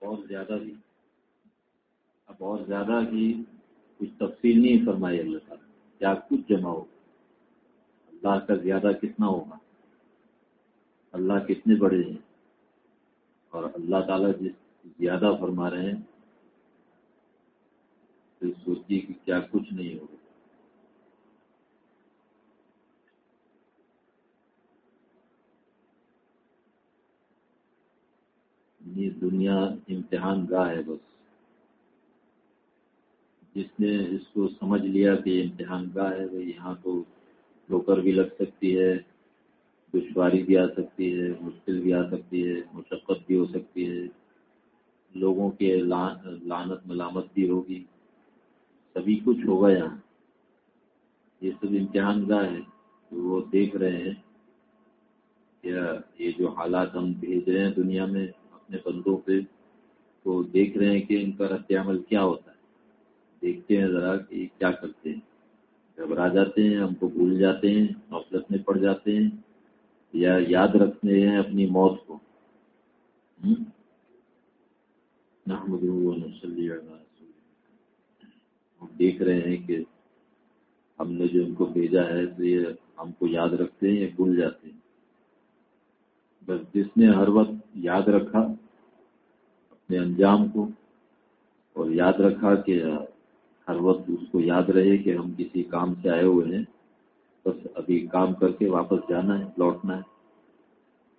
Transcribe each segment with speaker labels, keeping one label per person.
Speaker 1: بہت زیادہ بھی۔ اب بہت زیادہ کی کچھ تفصیل نہیں فرمائی اللہ تعالیٰ کیا کچھ جمع ہو۔ اللہ کا زیادہ کتنا ہوگا؟ اللہ کتنے بڑے ہیں؟ اور اللہ تعالیٰ جس زیادہ فرما رہے ہیں، تو سوچیے کہ کیا کچھ نہیں ہوگا۔ یہ دنیا امتحان گاہ ہے بس۔ جس نے اس کو سمجھ لیا کہ امتحان گاہ ہے، وہ یہاں تو ٹھوکر بھی لگ سکتی ہے، دشواری بھی آ سکتی ہے، مشکل بھی آ سکتی ہے، مشقت بھی ہو سکتی ہے۔ لوگوں کے لانت ملامت بھی ہوگی۔ سبھی کچھ ہوگا یہاں۔ یہ سب امتحان گاہ ہے۔ وہ دیکھ رہے ہیں۔ کہ یہ جو حالات ہم بھیج رہے ہیں دنیا میں اپنے بندوں پہ تو دیکھ رہے ہیں کہ ان کا رد عمل کیا ہوتا ہے۔ دیکھتے ہیں ذرا کہ کیا کرتے ہیں۔ گھبرا جاتے ہیں، ہم کو بھول جاتے ہیں نفلت میں پڑ جاتے ہیں یا یاد رکھتے ہیں اپنی موت کو۔ ہم دیکھ رہے ہیں کہ ہم نے جو ان کو بھیجا ہے تو یہ ہم کو یاد رکھتے ہیں یا بھول جاتے ہیں۔ بس جس نے ہر وقت یاد رکھا اپنے انجام کو اور یاد رکھا کہ ہر وقت اس کو یاد رہے کہ ہم کسی کام سے آئے ہوئے ہیں، بس ابھی کام کر کے واپس جانا ہے، لوٹنا ہے۔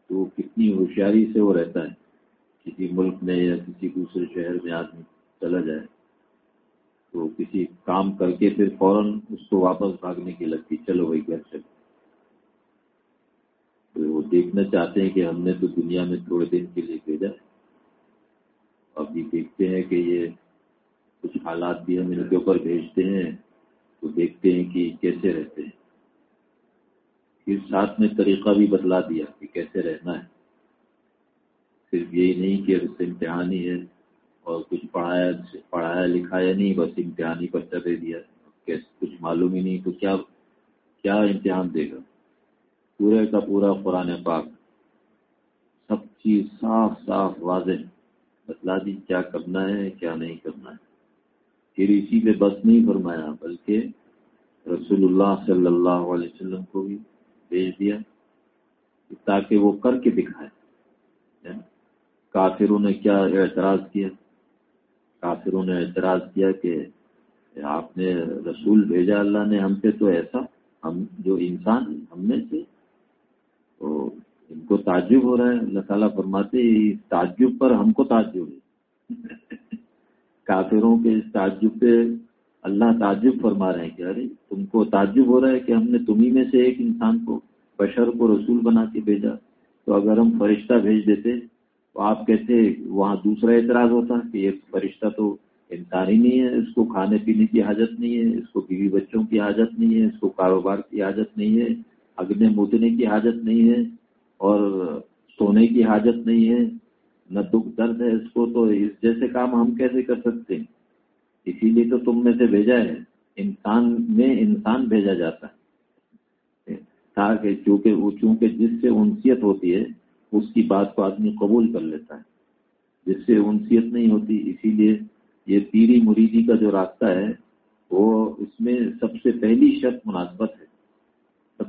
Speaker 1: تو کتنی ہوشیاری سے وہ رہتا ہے، کسی ملک میں یا کسی دوسرے شہر میں آدمی چلا جائے۔ تو کسی کام کر کے پھر فوراً اس کو واپس بھاگنے کی لگتی، چلو وہی گھر چلو۔ وہ دیکھنا چاہتے ہیں کہ ہم نے تو دنیا میں تھوڑے دن کے لیے بھیجا ہے۔ ابھی دیکھتے ہیں کہ یہ کچھ حالات بھی ہم ان کے اوپر بھیجتے ہیں، تو دیکھتے ہیں کہ کیسے رہتے ہیں۔ پھر ساتھ میں طریقہ بھی بتلا دیا کہ کیسے رہنا ہے۔ صرف یہی نہیں کہ اس سے امتحانی ہے اور کچھ پڑھایا پڑھایا لکھایا نہیں، بس امتحانی پرچہ دے دیا۔ کچھ معلوم ہی نہیں تو کیا کیا امتحان دے گا؟ پورے کا پورا قرآن پاک۔ سب چیز صاف صاف واضح۔ بتلا دی کیا کرنا ہے، کیا نہیں کرنا ہے۔ پھر اسی پہ بس نہیں فرمایا، بلکہ رسول اللہ صلی اللہ علیہ وسلم کو بھی بھیج دیا تاکہ وہ کر کے دکھائے۔ یعنی کافروں نے کیا اعتراض کیا؟ کافروں نے اعتراض کیا کہ آپ نے رسول بھیجا، اللہ نے ہم سے تو ایسا، ہم جو انسان ہم میں سے تو ان کو تعجب ہو رہا ہے۔ اللہ تعالیٰ فرماتے تعجب پر ہم کو تعجب ہے۔ کافروں کے اس تعجب پہ اللہ تعجب فرما رہے ہیں کہ ارے، تم کو تعجب ہو رہا ہے کہ ہم نے تمہیں میں سے ایک انسان کو، بشر کو رسول بنا کے بھیجا۔ تو اگر ہم فرشتہ بھیج دیتے، تو آپ کہتے، وہاں دوسرا اعتراض ہوتا کہ یہ فرشتہ تو انسان ہی نہیں ہے، اس کو کھانے پینے کی حاجت نہیں ہے، اس کو بیوی بچوں کی حاجت نہیں ہے، اس کو کاروبار کی حاجت نہیں ہے۔ اگنے مودنے کی حاجت نہیں ہے اور سونے کی حاجت نہیں ہے، نہ دکھ درد ہے اس کو، تو اس جیسے کام ہم کیسے کر سکتے ہیں؟ اسی لیے تو تم میں سے بھیجا ہے، انسان میں انسان بھیجا جاتا ہے۔ تاکہ چونکہ وہ، چونکہ جس سے انسیت ہوتی ہے، اس کی بات کو آدمی قبول کر لیتا ہے۔ جس سے انسیت نہیں ہوتی، اسی لیے یہ پیری مریدی کا جو راستہ ہے، وہ اس میں سب سے پہلی شرط مناسبت ہے۔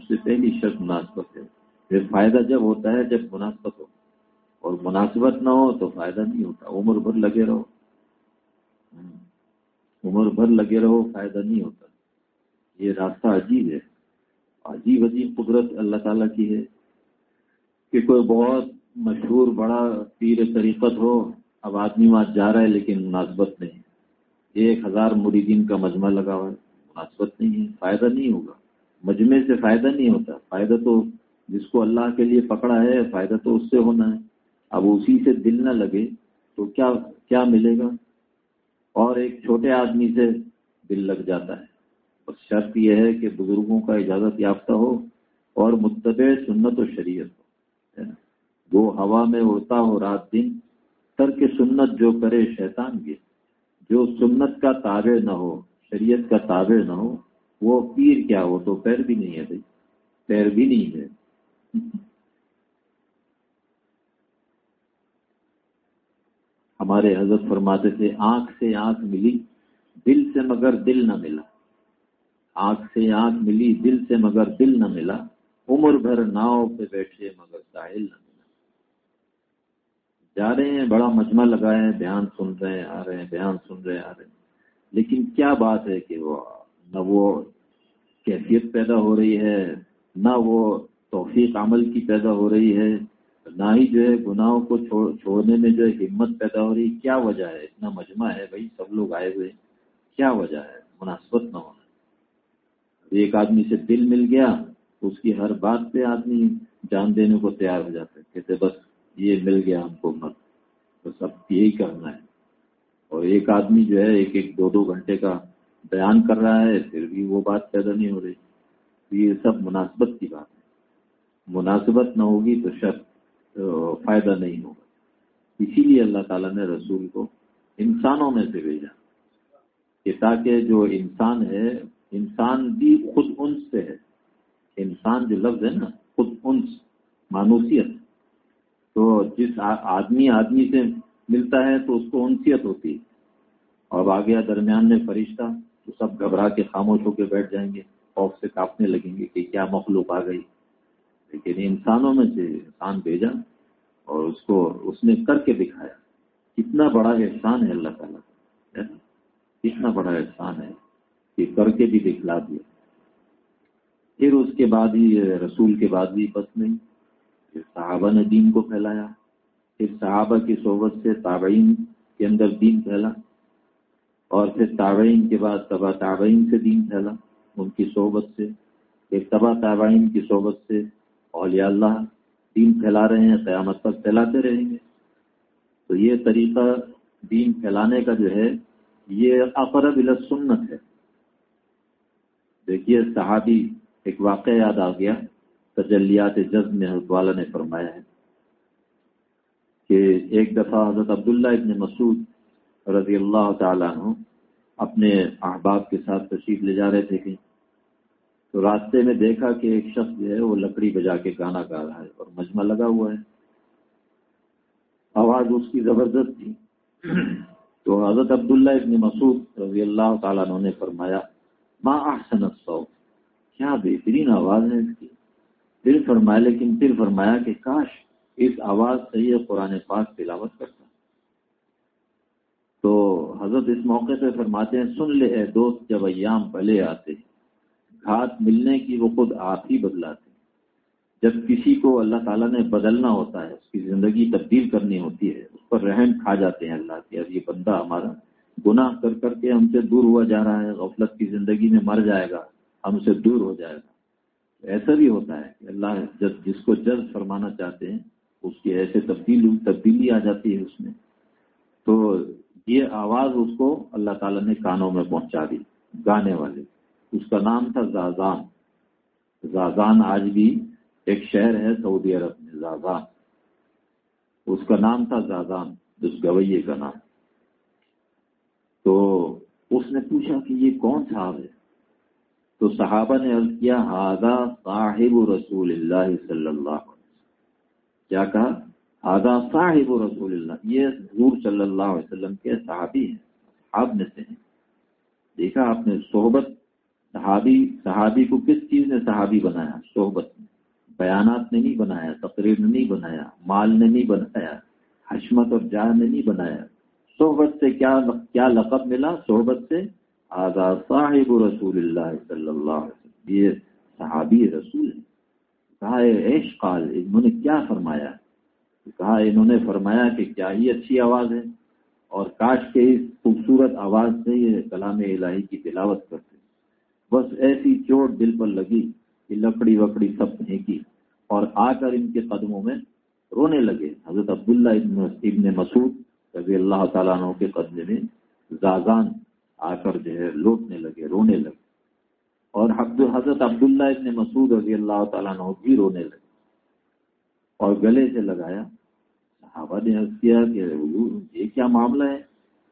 Speaker 1: سب سے پہلی شرط مناسبت ہے۔ پھر فائدہ جب ہوتا ہے، جب مناسبت ہو۔ اور مناسبت نہ ہو تو فائدہ نہیں ہوتا۔ عمر بھر لگے رہو۔ عمر بھر لگے رہو، فائدہ نہیں ہوتا۔ یہ راستہ عجیب ہے۔ عجیب عجیب قدرت اللہ تعالیٰ کی ہے کہ کوئی بہت مشہور، بڑا پیر طریقت ہو، اب آدمی وہاں جا رہا ہے لیکن مناسبت نہیں۔ ایک ہزار مریدین کا مجمع لگا ہوا ہے۔ مناسبت نہیں ہے، فائدہ نہیں ہوگا۔ مجمع سے فائدہ نہیں ہوتا۔ فائدہ تو جس کو اللہ کے لیے پکڑا ہے، فائدہ تو اس سے ہونا ہے۔ اب اسی سے دل نہ لگے تو کیا کیا ملے گا؟ اور ایک چھوٹے آدمی سے دل لگ جاتا ہے۔ اور شرط یہ ہے کہ بزرگوں کا اجازت یافتہ ہو اور متبع سنت و شریعت ہو۔ وہ ہوا میں اڑتا ہو رات دن تر کے سنت جو کرے شیطان کے جو سنت کا تابع نہ ہو، شریعت کا تابع نہ ہو وہ پیر کیا وہ تو پیر بھی نہیں ہے بھائی، پیر بھی نہیں ہے۔ ہمارے حضرت فرماتے تھے، آنکھ سے آنکھ ملی، دل سے مگر دل نہ ملا۔ آنکھ سے آنکھ ملی، دل سے مگر دل نہ ملا۔ عمر بھر ناؤ پہ بیٹھے مگر ساحل نہ ملا۔ جا رہے ہیں، بڑا مجمع لگائے ہیں بیان سن رہے ہیں، آ رہے ہیں، بیان سن رہے آ رہے ہیں۔ لیکن کیا بات ہے کہ وہ نہ وہ کیفیت پیدا ہو رہی ہے، نہ وہ توفیق عمل کی پیدا ہو رہی ہے، نہ ہی جو ہے گناہوں کو چھوڑنے میں جو ہے ہمت پیدا ہو رہی کیا وجہ ہے؟ اتنا مجمع ہے بھائی، سب لوگ آئے ہوئے۔ کیا وجہ ہے؟ مناسبت نہ ہونا۔ ایک آدمی سے دل مل گیا، اس کی ہر بات پہ آدمی جان دینے کو تیار ہو جاتا ہے۔ کہتے بس یہ مل گیا ہم کو مت۔ بس اب یہی کرنا ہے۔ اور ایک آدمی جو ہے، ایک ایک دو دو گھنٹے کا بیان کر رہا ہے، پھر بھی وہ بات پیدا نہیں ہو رہی۔ یہ سب مناسبت کی بات ہے۔ مناسبت نہ ہوگی تو شک فائدہ نہیں ہوگا۔ اسی لیے اللہ تعالیٰ نے رسول کو انسانوں میں سے بھیجا کہ تاکہ جو انسان ہے، انسان بھی خود انس سے ہے۔ انسان جو لفظ ہے نا، خود انس، مانوسیت۔ تو جس آدمی آدمی سے ملتا ہے تو اس کو انسیت ہوتی ہے۔ اور آگے درمیان میں فرشتہ تو سب گھبرا کے خاموش ہو کے بیٹھ جائیں گے، خوف سے کاپنے لگیں گے کہ کیا مخلوق آ گئی۔ لیکن انسانوں میں سے انسان بھیجا اور اس کو اس نے کر کے دکھایا۔ کتنا بڑا احسان ہے اللہ تعالیٰ کتنا بڑا احسان ہے کہ کر کے بھی دکھلا دیا۔ پھر اس کے بعد ہی، رسول کے بعد بھی بس نہیں، پھر صحابہ نے دین کو پھیلایا۔ پھر صحابہ کی صحبت سے تابعین کے اندر دین پھیلا۔ اور پھر تابعین کے بعد تبا تابعین سے دین پھیلا ان کی صحبت سے۔ پھر تبا تابعین کی صحبت سے اولیاء اللہ دین پھیلا رہے ہیں، قیامت تک پھیلاتے رہیں گے۔ تو یہ طریقہ دین پھیلانے کا جو ہے، یہ اقرب سنت ہے۔ دیکھیے، صحابی ایک واقعہ یاد آ گیا، تجلیات جذب میں حضرت والا نے فرمایا ہے کہ ایک دفعہ حضرت عبداللہ ابن مسعود رضی اللہ تعالیٰ عنہ اپنے احباب کے ساتھ تشریف لے جا رہے تھے کہ تو راستے میں دیکھا کہ ایک شخص جو ہے وہ لکڑی بجا کے گانا گا رہا ہے اور مجمع لگا ہوا ہے۔ آواز اس کی زبردست تھی۔ تو حضرت عبداللہ ابن مسعود رضی اللہ تعالیٰ عنہ نے فرمایا ماں احسن الصوت؟ کیا بہترین آواز ہے اس کی؟ پھر فرمایا لیکن پھر فرمایا کہ کاش اس آواز سے یہ قرآن پاک تلاوت کرتا۔ تو حضرت اس موقع پہ فرماتے ہیں، سن لے اے دوست، جب ایام بھلے آتے گھات ملنے کی وہ خود آپ ہی بدلاتے جب کسی کو اللہ تعالیٰ نے بدلنا ہوتا ہے، اس کی زندگی تبدیل کرنی ہوتی ہے، اس پر رحم کھا جاتے ہیں اللہ کے۔ اب یہ بندہ ہمارا گناہ کر کر کے ہم سے دور ہوا جا رہا ہے، غفلت کی زندگی میں مر جائے گا، ہم سے دور ہو جائے گا۔ ایسا بھی ہوتا ہے کہ اللہ جب جس کو جلد فرمانا چاہتے ہیں، اس کی ایسے تبدیل تبدیلی آ جاتی ہے اس میں۔ تو یہ آواز اس کو اللہ تعالیٰ نے کانوں میں پہنچا دی، گانے والے۔ اس کا نام تھا زازان۔ زازان آج بھی ایک شہر ہے سعودی عرب میں، زازان۔ اس کا نام تھا زازان، اس گویے کا نام۔ تو اس نے پوچھا کہ یہ کون صاحب ہے؟ تو صحابہ نے عرض کیا ہاضا صاحب رسول اللہ صلی اللہ علیہ وسلم۔ کیا کہا؟ ہاضا صاحب رسول اللہ یہ حضور صلی اللہ علیہ وسلم کے صحابی ہیں، صحاب میں سے ہیں. دیکھا آپ نے صحبت، صحابی صحابی کو کس چیز نے صحابی بنایا؟ صحبت نے بیانات نے نہیں بنایا، تقریر نے نہیں بنایا، مال نے نہیں بنایا، حشمت اور جاہ نے نہیں بنایا. صحبت سے کیا کیا لقب ملا؟ صحبت سے آزاد صاحب رسول اللہ صلی اللہ علیہ وسلم. یہ صحابی رسول ہے کہا ایش قال، انہوں نے کیا فرمایا؟ کہا، انہوں نے فرمایا کہ کیا ہی اچھی آواز ہے۔ اور کاش کے اس خوبصورت آواز سے یہ کلام الہی کی تلاوت کرتے۔ بس ایسی چوٹ دل پر لگی کہ لکڑی وکڑی سب پھینکی۔ اور آ کر ان کے قدموں میں رونے لگے۔ حضرت عبداللہ ابن ابن مسعود رضی اللہ تعالیٰ عنہ کے قدمے میں زازان آ کر جو ہے لوٹنے لگے، رونے لگے۔ اور حضرت عبداللہ ابن مسعود رضی اللہ تعالیٰ عنہ بھی رونے لگے۔ اور گلے سے لگایا صحابہ نے عرض کیا کہ یہ کیا معاملہ ہے؟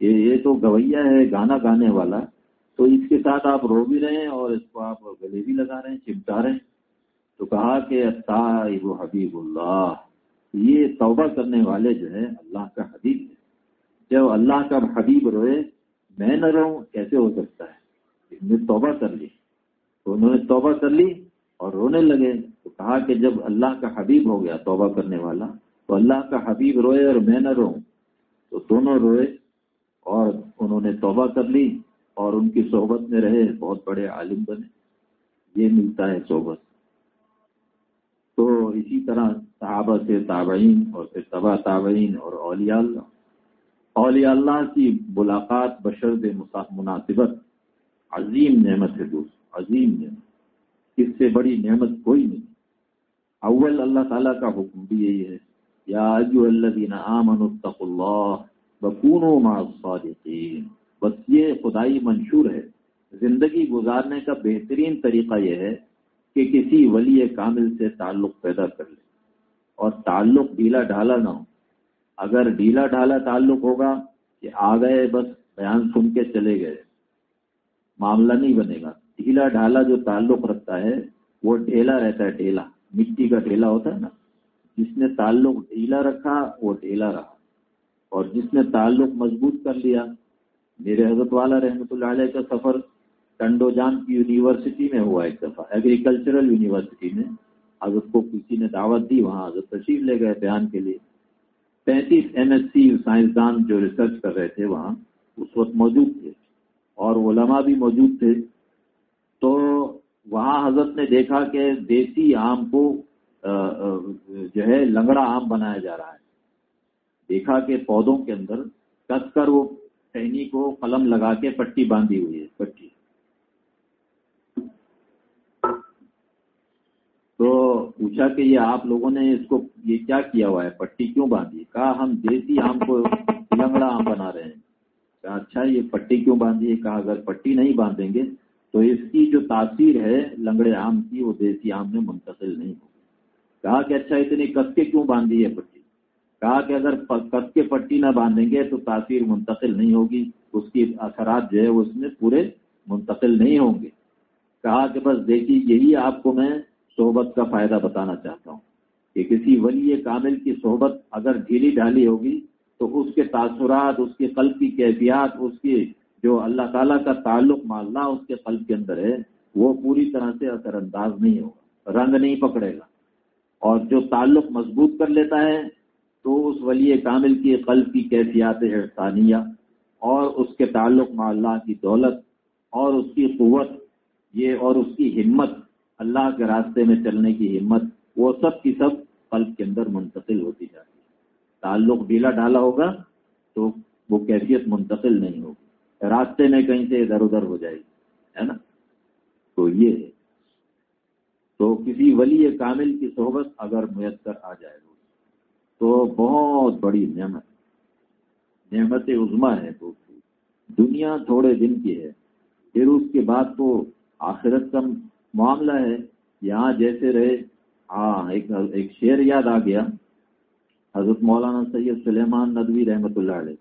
Speaker 1: یہ تو گویا ہے، گانا گانے والا۔ تو اس کے ساتھ آپ رو بھی رہے ہیں اور اس کو آپ گلے بھی لگا رہے ہیں، چمٹا رہے ہیں۔ تو کہا کہ طائب حبیب اللہ، یہ توبہ کرنے والے جو ہے اللہ کا حبیب ہے جب اللہ کا حبیب روئے، میں نہ رہوں، کیسے ہو سکتا ہے؟ نے توبہ کر لی۔ تو انہوں نے توبہ کر لی اور رونے لگے۔ تو کہا کہ جب اللہ کا حبیب ہو گیا توبہ کرنے والا تو اللہ کا حبیب روئے اور میں نہ رہوں تو دونوں روئے اور انہوں نے توبہ کر لی اور ان کی صحبت میں رہے، بہت بڑے عالم بنے۔ یہ ملتا ہے صحبت۔ تو اسی طرح صحابہ سے تابعین اور پھر تبا تابعین اور اولیاء اللہ۔ اولیاء اللہ کی ملاقات بشرد مناسبت۔ عظیم نعمت ہے دوست، عظیم نعمت۔ اس سے بڑی نعمت کوئی نہیں۔ اول اللہ تعالیٰ کا حکم بھی یہی ہے۔ یا اللہ مع الصادقین بس یہ خدائی منشور ہے. زندگی گزارنے کا بہترین طریقہ یہ ہے کہ کسی ولی کامل سے تعلق پیدا کر لے اور تعلق ڈھیلا ڈھالا نہ ہو. اگر ڈھیلا ڈھالا تعلق ہوگا کہ آ گئے بس بیان سن کے چلے گئے. معاملہ نہیں بنے گا. ڈھیلا ڈھالا جو تعلق رکھتا ہے وہ ڈھیلا رہتا ہے، ڈھیلا. مٹی کا ڈھیلا ہوتا ہے نا. جس نے تعلق ڈھیلا رکھا وہ ڈھیلا رہا اور جس نے تعلق مضبوط کر لیا، میرے حضرت والا رحمۃ اللہ علیہ کا سفر ٹنڈو جان کی یونیورسٹی میں ہوا ایک دفعہ ایگریکلچرل یونیورسٹی میں۔ حضرت کو کسی نے دعوت دی، وہاں حضرت تشریف لے گئے بیان کے لیے۔ پینتیس ایم ایس سی سائنسدان جو ریسرچ کر رہے تھے وہاں، اس وقت موجود تھے اور علماء بھی موجود تھے۔ تو وہاں حضرت نے دیکھا کہ دیسی آم کو جو ہے لنگڑا آم بنایا جا رہا ہے۔ دیکھا کہ پودوں کے اندر کس کر وہ ٹہنی کو قلم لگا کے پٹی باندھی ہوئی ہے، پٹی۔ تو پوچھا کہ یہ آپ لوگوں نے اس کو یہ کیا کیا ہوا ہے؟ پٹی کیوں باندھی؟ کہا، ہم دیسی آم کو لنگڑا آم بنا رہے ہیں۔ کہا اچھا یہ پٹی کیوں باندھی ہے؟ کہا، اگر پٹی نہیں باندھیں گے تو اس کی جو تاثیر ہے لنگڑے آم کی، وہ دیسی آم میں منتقل نہیں ہوگی۔ کہا کہ اچھا اتنی کس کے کیوں باندھی ہے پٹی؟ کہا کہ اگر کس کے پٹی نہ باندھیں گے تو تاثیر منتقل نہیں ہوگی، اس کی اثرات جو ہے اس میں پورے منتقل نہیں ہوں گے۔ کہا کہ بس دیکھیے، یہی آپ کو میں صحبت کا فائدہ بتانا چاہتا ہوں کہ کسی ولی کامل کی صحبت اگر ڈھیلی ڈھالی ہوگی تو اس کے تاثرات، اس کے قلب کی کیفیات، اس کی جو اللہ تعالیٰ کا تعلق مالنا اس کے قلب کے اندر ہے، وہ پوری طرح سے اثر انداز نہیں ہوگا، رنگ نہیں پکڑے گا۔ اور جو تعلق مضبوط کر لیتا ہے، تو اس ولی کامل کی قلب کی کیفیات احسانیہ اور اس کے تعلق مع اللہ کی دولت اور اس کی قوت، یہ اور اس کی ہمت، اللہ کے راستے میں چلنے کی ہمت، وہ سب کی سب قلب کے اندر منتقل ہوتی جاتی ہے۔ تعلق ڈھیلا ڈالا ہوگا تو وہ کیفیت منتقل نہیں ہوگی۔ راستے میں کہیں سے ادھر ادھر ہو جائے گی، ہے نا؟ تو یہ ہے۔ تو کسی ولی کامل کی صحبت اگر میسر آ جائے تو بہت بڑی نعمت نعمت عظما ہے تو دنیا تھوڑے دن کی ہے، پھر اس کے بعد تو آخرت کا معاملہ ہے۔ یہاں جیسے رہے ہاں ایک ایک شعر یاد آ گیا۔ حضرت مولانا سید سلیمان ندوی رحمۃ اللہ علیہ۔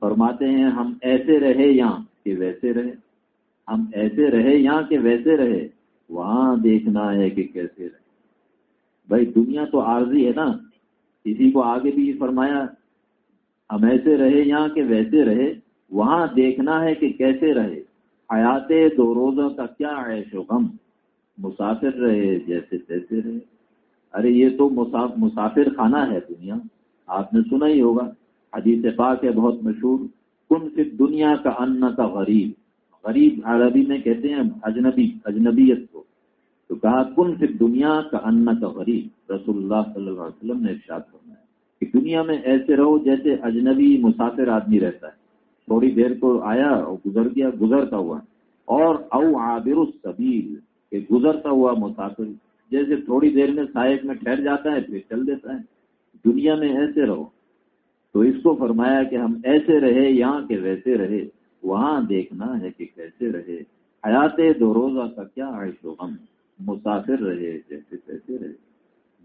Speaker 1: فرماتے ہیں، ہم ایسے رہے یہاں کہ ویسے رہے۔ ہم ایسے رہے یہاں کہ ویسے رہے۔ وہاں دیکھنا ہے کہ کیسے رہے۔ بھائی دنیا تو عارضی ہے نا۔ کسی کو آگے بھی فرمایا، ہم ایسے رہے یہاں کہ ویسے رہے۔ وہاں دیکھنا ہے کہ کیسے رہے۔ حیات دو روزہ کا کیا عیش و غم۔ مسافر رہے جیسے تیسے رہے۔ ارے یہ تو مسافر خانہ ہے دنیا۔ آپ نے سنا ہی ہوگا، حدیث پاک ہے بہت مشہور۔ کن صرف دنیا کا ان کا غریب۔ غریب عربی میں کہتے ہیں اجنبی، اجنبیت کو۔ تو کہا، کن پھر دنیا کا ان کا غریب؟ رسول اللہ صلی اللہ علیہ وسلم نے ارشاد کرنا ہے کہ دنیا میں ایسے رہو جیسے اجنبی مسافر آدمی رہتا ہے۔ تھوڑی دیر کو آیا اور گزر گیا، گزرتا ہوا۔ اور او عابر السبیل، کہ گزرتا ہوا مسافر، جیسے تھوڑی دیر میں سائق میں ٹھہر جاتا ہے، پھر چل دیتا ہے۔ دنیا میں ایسے رہو۔ تو اس کو فرمایا کہ ہم ایسے رہے، یہاں کے ویسے رہے۔ وہاں دیکھنا ہے کہ کیسے رہے۔ حیات دو روزہ کا کیا عیش و غم؟ مسافر رہے جیسے تیسے رہے۔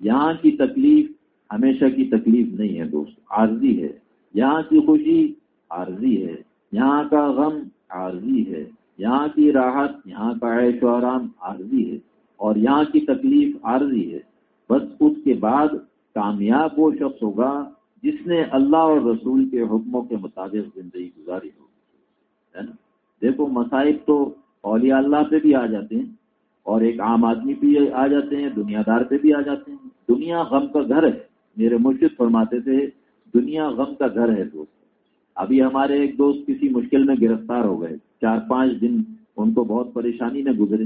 Speaker 1: یہاں کی تکلیف ہمیشہ کی تکلیف نہیں ہے دوست، عارضی ہے۔ یہاں کی خوشی عارضی ہے۔ یہاں کا غم عارضی ہے۔ یہاں کی راحت، یہاں کا عیش و آرام عارضی ہے۔ اور یہاں کی تکلیف عارضی ہے۔ بس اس کے بعد کامیاب وہ شخص ہوگا جس نے اللہ اور رسول کے حکموں کے مطابق زندگی گزاری ہوگی ہے نا؟ دیکھو مسائل تو اولیاء اللہ پہ بھی آ جاتے ہیں اور ایک عام آدمی بھی آ جاتے ہیں، دنیا دار پہ بھی آ جاتے ہیں۔ دنیا غم کا گھر ہے۔ میرے مرشد فرماتے تھے، دنیا غم کا گھر ہے دوست۔ ابھی ہمارے ایک دوست کسی مشکل میں گرفتار ہو گئے۔ چار پانچ دن ان کو بہت پریشانی میں گزرے۔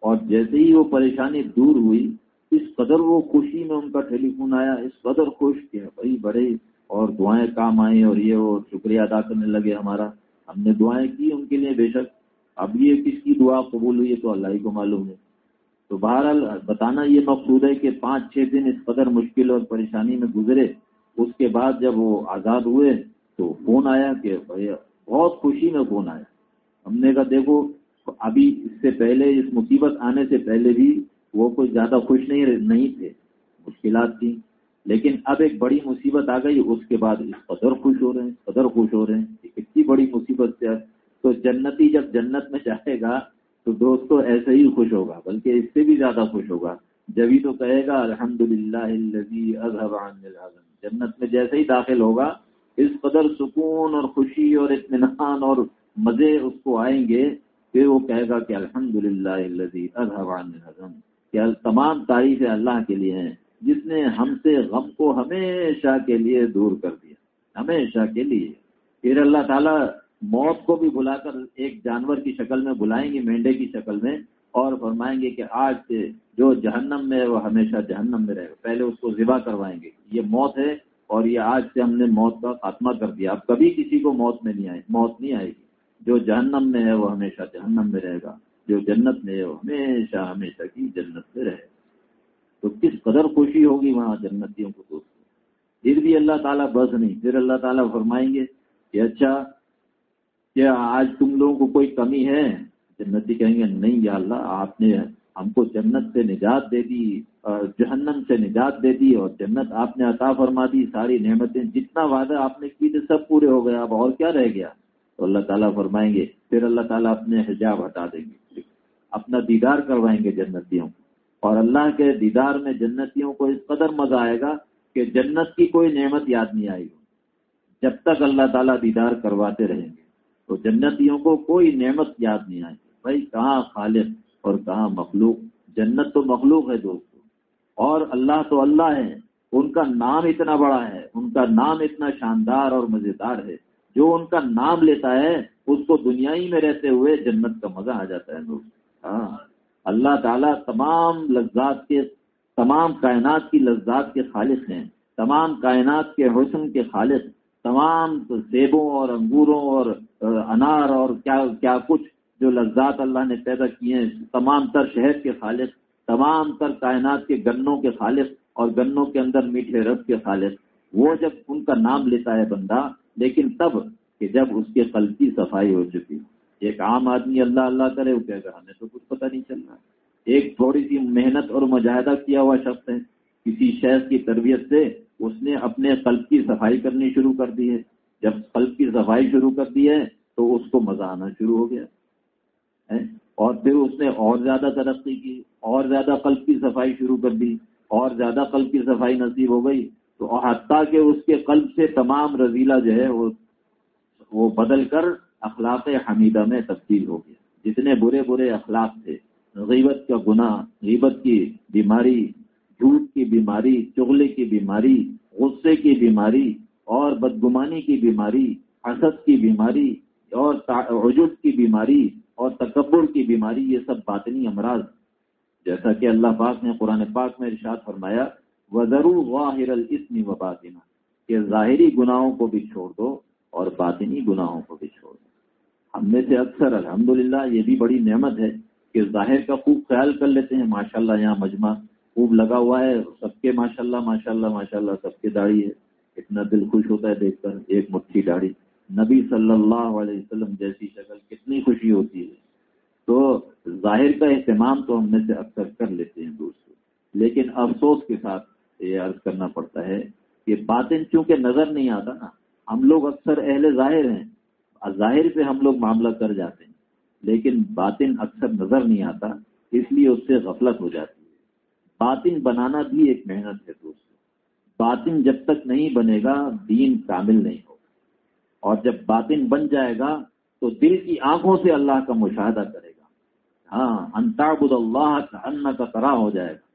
Speaker 1: اور جیسے ہی وہ پریشانی دور ہوئی، اس قدر وہ خوشی میں ان کا ٹیلی فون آیا، اس قدر خوش کیا بھائی بڑے اور دعائیں کام آئیں اور یہ وہ شکریہ ادا کرنے لگے ہمارا۔ ہم نے دعائیں کی ان کے لیے بے شک۔ اب یہ کس کی دعا قبول ہوئی ہے تو اللہ ہی کو معلوم ہے۔ تو بہرحال بتانا یہ مقصود ہے کہ پانچ چھ دن اس قدر مشکل اور پریشانی میں گزرے۔ اس کے بعد جب وہ آزاد ہوئے تو فون آیا کہ بہت خوشی میں فون آیا۔ ہم نے کہا دیکھو، ابھی اس سے پہلے، اس مصیبت آنے سے پہلے بھی وہ کوئی زیادہ خوش نہیں نہیں تھے۔ مشکلات تھیں۔ لیکن اب ایک بڑی مصیبت آ گئی، اس کے بعد اس قدر خوش ہو رہے ہیں قدر خوش ہو رہے ہیں کتنی بڑی مصیبت سے تو جنتی جب جنت میں جائے گا تو دوستو ایسے ہی خوش ہوگا، بلکہ اس سے بھی زیادہ خوش ہوگا۔ جبھی تو کہے گا الحمد للہ جنت میں جیسے ہی داخل ہوگا، اس قدر سکون اور خوشی اور اطمینان اور مزے اس کو آئیں گے پھر وہ کہے گا کہ الحمد للہ کہ تمام تعریفیں اللہ کے لیے ہیں؟ جس نے ہم سے غم کو ہمیشہ کے لیے دور کر دیا، ہمیشہ کے لیے۔ پھر اللہ تعالیٰ موت کو بھی بلا کر ایک جانور کی شکل میں بلائیں گے، مینڈے کی شکل میں، اور فرمائیں گے کہ آج سے جو جہنم میں ہے، وہ ہمیشہ جہنم میں رہے گا۔ پہلے اس کو ذبح کروائیں گے۔ یہ موت ہے اور یہ آج سے ہم نے موت کا خاتمہ کر دیا۔ اب کبھی کسی کو موت میں نہیں آئے، موت نہیں آئے گی۔ جو جہنم میں ہے، وہ ہمیشہ جہنم میں رہے گا۔ جو جنت میں ہے، وہ ہمیشہ ہمیشہ کی جنت میں رہے گا۔ تو کس قدر خوشی ہوگی وہاں جنتیوں کو دوست پھر بھی اللہ تعالیٰ بس نہیں، پھر اللہ تعالیٰ فرمائیں گے کہ اچھا کیا آج تم لوگوں کو کوئی کمی ہے؟ جنتی کہیں گے، نہیں یا اللہ، آپ نے ہم کو جنت سے نجات دے دی، جہنم سے نجات دے دی اور جنت آپ نے عطا فرما دی، ساری نعمتیں جتنا وعدہ آپ نے کی تھے سب پورے ہو گئے، اب اور کیا رہ گیا؟ تو اللہ تعالیٰ فرمائیں گے، پھر اللہ تعالیٰ اپنے حجاب ہٹا دیں گے، اپنا دیدار کروائیں گے جنتیوں کو۔ اور اللہ کے دیدار میں جنتیوں کو اس قدر مزہ آئے گا کہ جنت کی کوئی نعمت یاد نہیں آئے گی جب تک اللہ تعالیٰ دیدار کرواتے رہیں گے، تو جنتیوں کو کوئی نعمت یاد نہیں آئے گی۔ بھائی، کہاں خالق اور کہاں مخلوق؟ جنت تو مخلوق ہے دوستو۔ اور اللہ تو اللہ ہے۔ ان کا نام اتنا بڑا ہے، ان کا نام اتنا شاندار اور مزیدار ہے۔ جو ان کا نام لیتا ہے، اس کو دنیا ہی میں رہتے ہوئے جنت کا مزہ آ جاتا ہے دوست ہاں۔ اللہ تعالیٰ تمام لذات کے تمام کائنات کی لذات کے خالق ہیں، تمام کائنات کے حسن کے خالق، تمام سیبوں اور انگوروں اور انار اور کیا کیا کچھ جو لذات اللہ نے پیدا کیے ہیں، تمام تر شہر کے خالق، تمام تر کائنات کے گنوں کے خالق اور گنوں کے اندر میٹھے رس کے خالق۔ وہ جب ان کا نام لیتا ہے بندہ، لیکن تب کہ جب اس کے قلب کی صفائی ہو چکی۔ ایک عام آدمی اللہ اللہ کرے وہ کہے گا، ہمیں تو کچھ پتہ نہیں چل رہا۔ ایک تھوڑی سی محنت اور مجاہدہ کیا ہوا شخص ہے۔ کسی شہر کی تربیت سے اس نے اپنے قلب کی صفائی کرنی شروع کر دی ہے۔ جب قلب کی صفائی شروع کر دی ہے تو اس کو مزہ آنا شروع ہو گیا۔ اور پھر اس نے اور زیادہ ترقی کی، اور زیادہ قلب کی صفائی شروع کر دی۔ اور زیادہ قلب کی صفائی نصیب ہو گئی۔ تو حتیٰ کہ اس کے قلب سے تمام رضیلہ جو ہے وہ وہ بدل کر اخلاق حمیدہ میں تبدیل ہو گیا۔ جتنے برے برے اخلاق تھے، غیبت کا گناہ، غیبت کی بیماری، جھوٹ کی بیماری، چغلے کی بیماری، غصے کی بیماری اور بدگمانی کی بیماری، حسد کی بیماری اور عجب کی بیماری اور تکبر کی بیماری، یہ سب باطنی امراض۔ جیسا کہ اللہ پاک نے قرآن پاک میں ارشاد فرمایا ضرور واہر الاسم و باطنا کہ ظاہری گناہوں کو بھی چھوڑ دو اور باطنی گناہوں کو بھی چھوڑ دو۔ ہم میں سے اکثر الحمدللہ یہ بھی بڑی نعمت ہے کہ ظاہر کا خوب خیال کر لیتے ہیں، ماشاءاللہ یہاں مجمع خوب لگا ہوا ہے، سب کے ماشاء اللہ ماشاء اللہ ماشاء اللہ سب کے داڑھی ہے۔ اتنا دل خوش ہوتا ہے دیکھ کر، ایک مٹھی داڑھی۔ نبی صلی اللہ علیہ وسلم جیسی شکل کتنی خوشی ہوتی ہے۔ تو ظاہر کا اہتمام تو ہم میں سے اکثر کر لیتے ہیں دوستوں لیکن افسوس کے ساتھ یہ عرض کرنا پڑتا ہے کہ باطن چونکہ نظر نہیں آتا نا، ہم لوگ اکثر اہل ظاہر ہیں۔ ظاہر پہ ہم لوگ معاملہ کر جاتے ہیں، لیکن باطن اکثر نظر نہیں آتا، اس لیے اس سے غفلت ہو جاتی ہے۔ باطن بنانا بھی ایک محنت ہے دوست باطن جب تک نہیں بنے گا، دین کامل نہیں ہوگا۔ اور جب باطن بن جائے گا، تو دل کی آنکھوں سے اللہ کا مشاہدہ کرے گا۔ ہاں انتابد اللہ کا ان کا طرح ہو جائے گا۔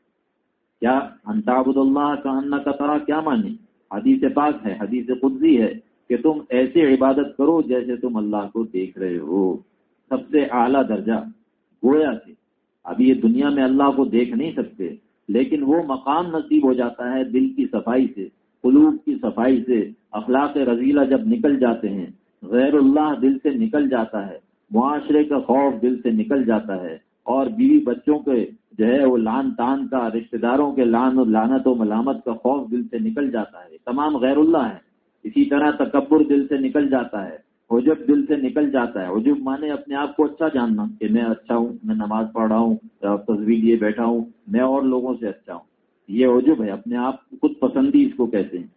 Speaker 1: کیا انتابد اللہ کا ان کا طرح کیا مانے حدیث پاک ہے، حدیث قدسی ہے۔ کہ تم ایسے عبادت کرو جیسے تم اللہ کو دیکھ رہے ہو۔ سب سے اعلیٰ درجہ گویا سے اب یہ دنیا میں اللہ کو دیکھ نہیں سکتے، لیکن وہ مقام نصیب ہو جاتا ہے دل کی صفائی سے، قلوب کی صفائی سے۔ اخلاق رضیلہ جب نکل جاتے ہیں، غیر اللہ دل سے نکل جاتا ہے، معاشرے کا خوف دل سے نکل جاتا ہے۔ اور بیوی بچوں کے جو ہے وہ لان تان کا، رشتہ داروں کے لان و لانت و ملامت کا خوف دل سے نکل جاتا ہے۔ تمام غیر اللہ ہے اسی طرح تکبر دل سے نکل جاتا ہے عجب دل سے نکل جاتا ہے۔ عجب مانے اپنے آپ کو اچھا جاننا کہ میں اچھا ہوں، میں نماز پڑھ رہا ہوں تصویر لیے بیٹھا ہوں، میں اور لوگوں سے اچھا ہوں۔ یہ عجب ہے، اپنے آپ خود پسندی اس کو کہتے ہیں۔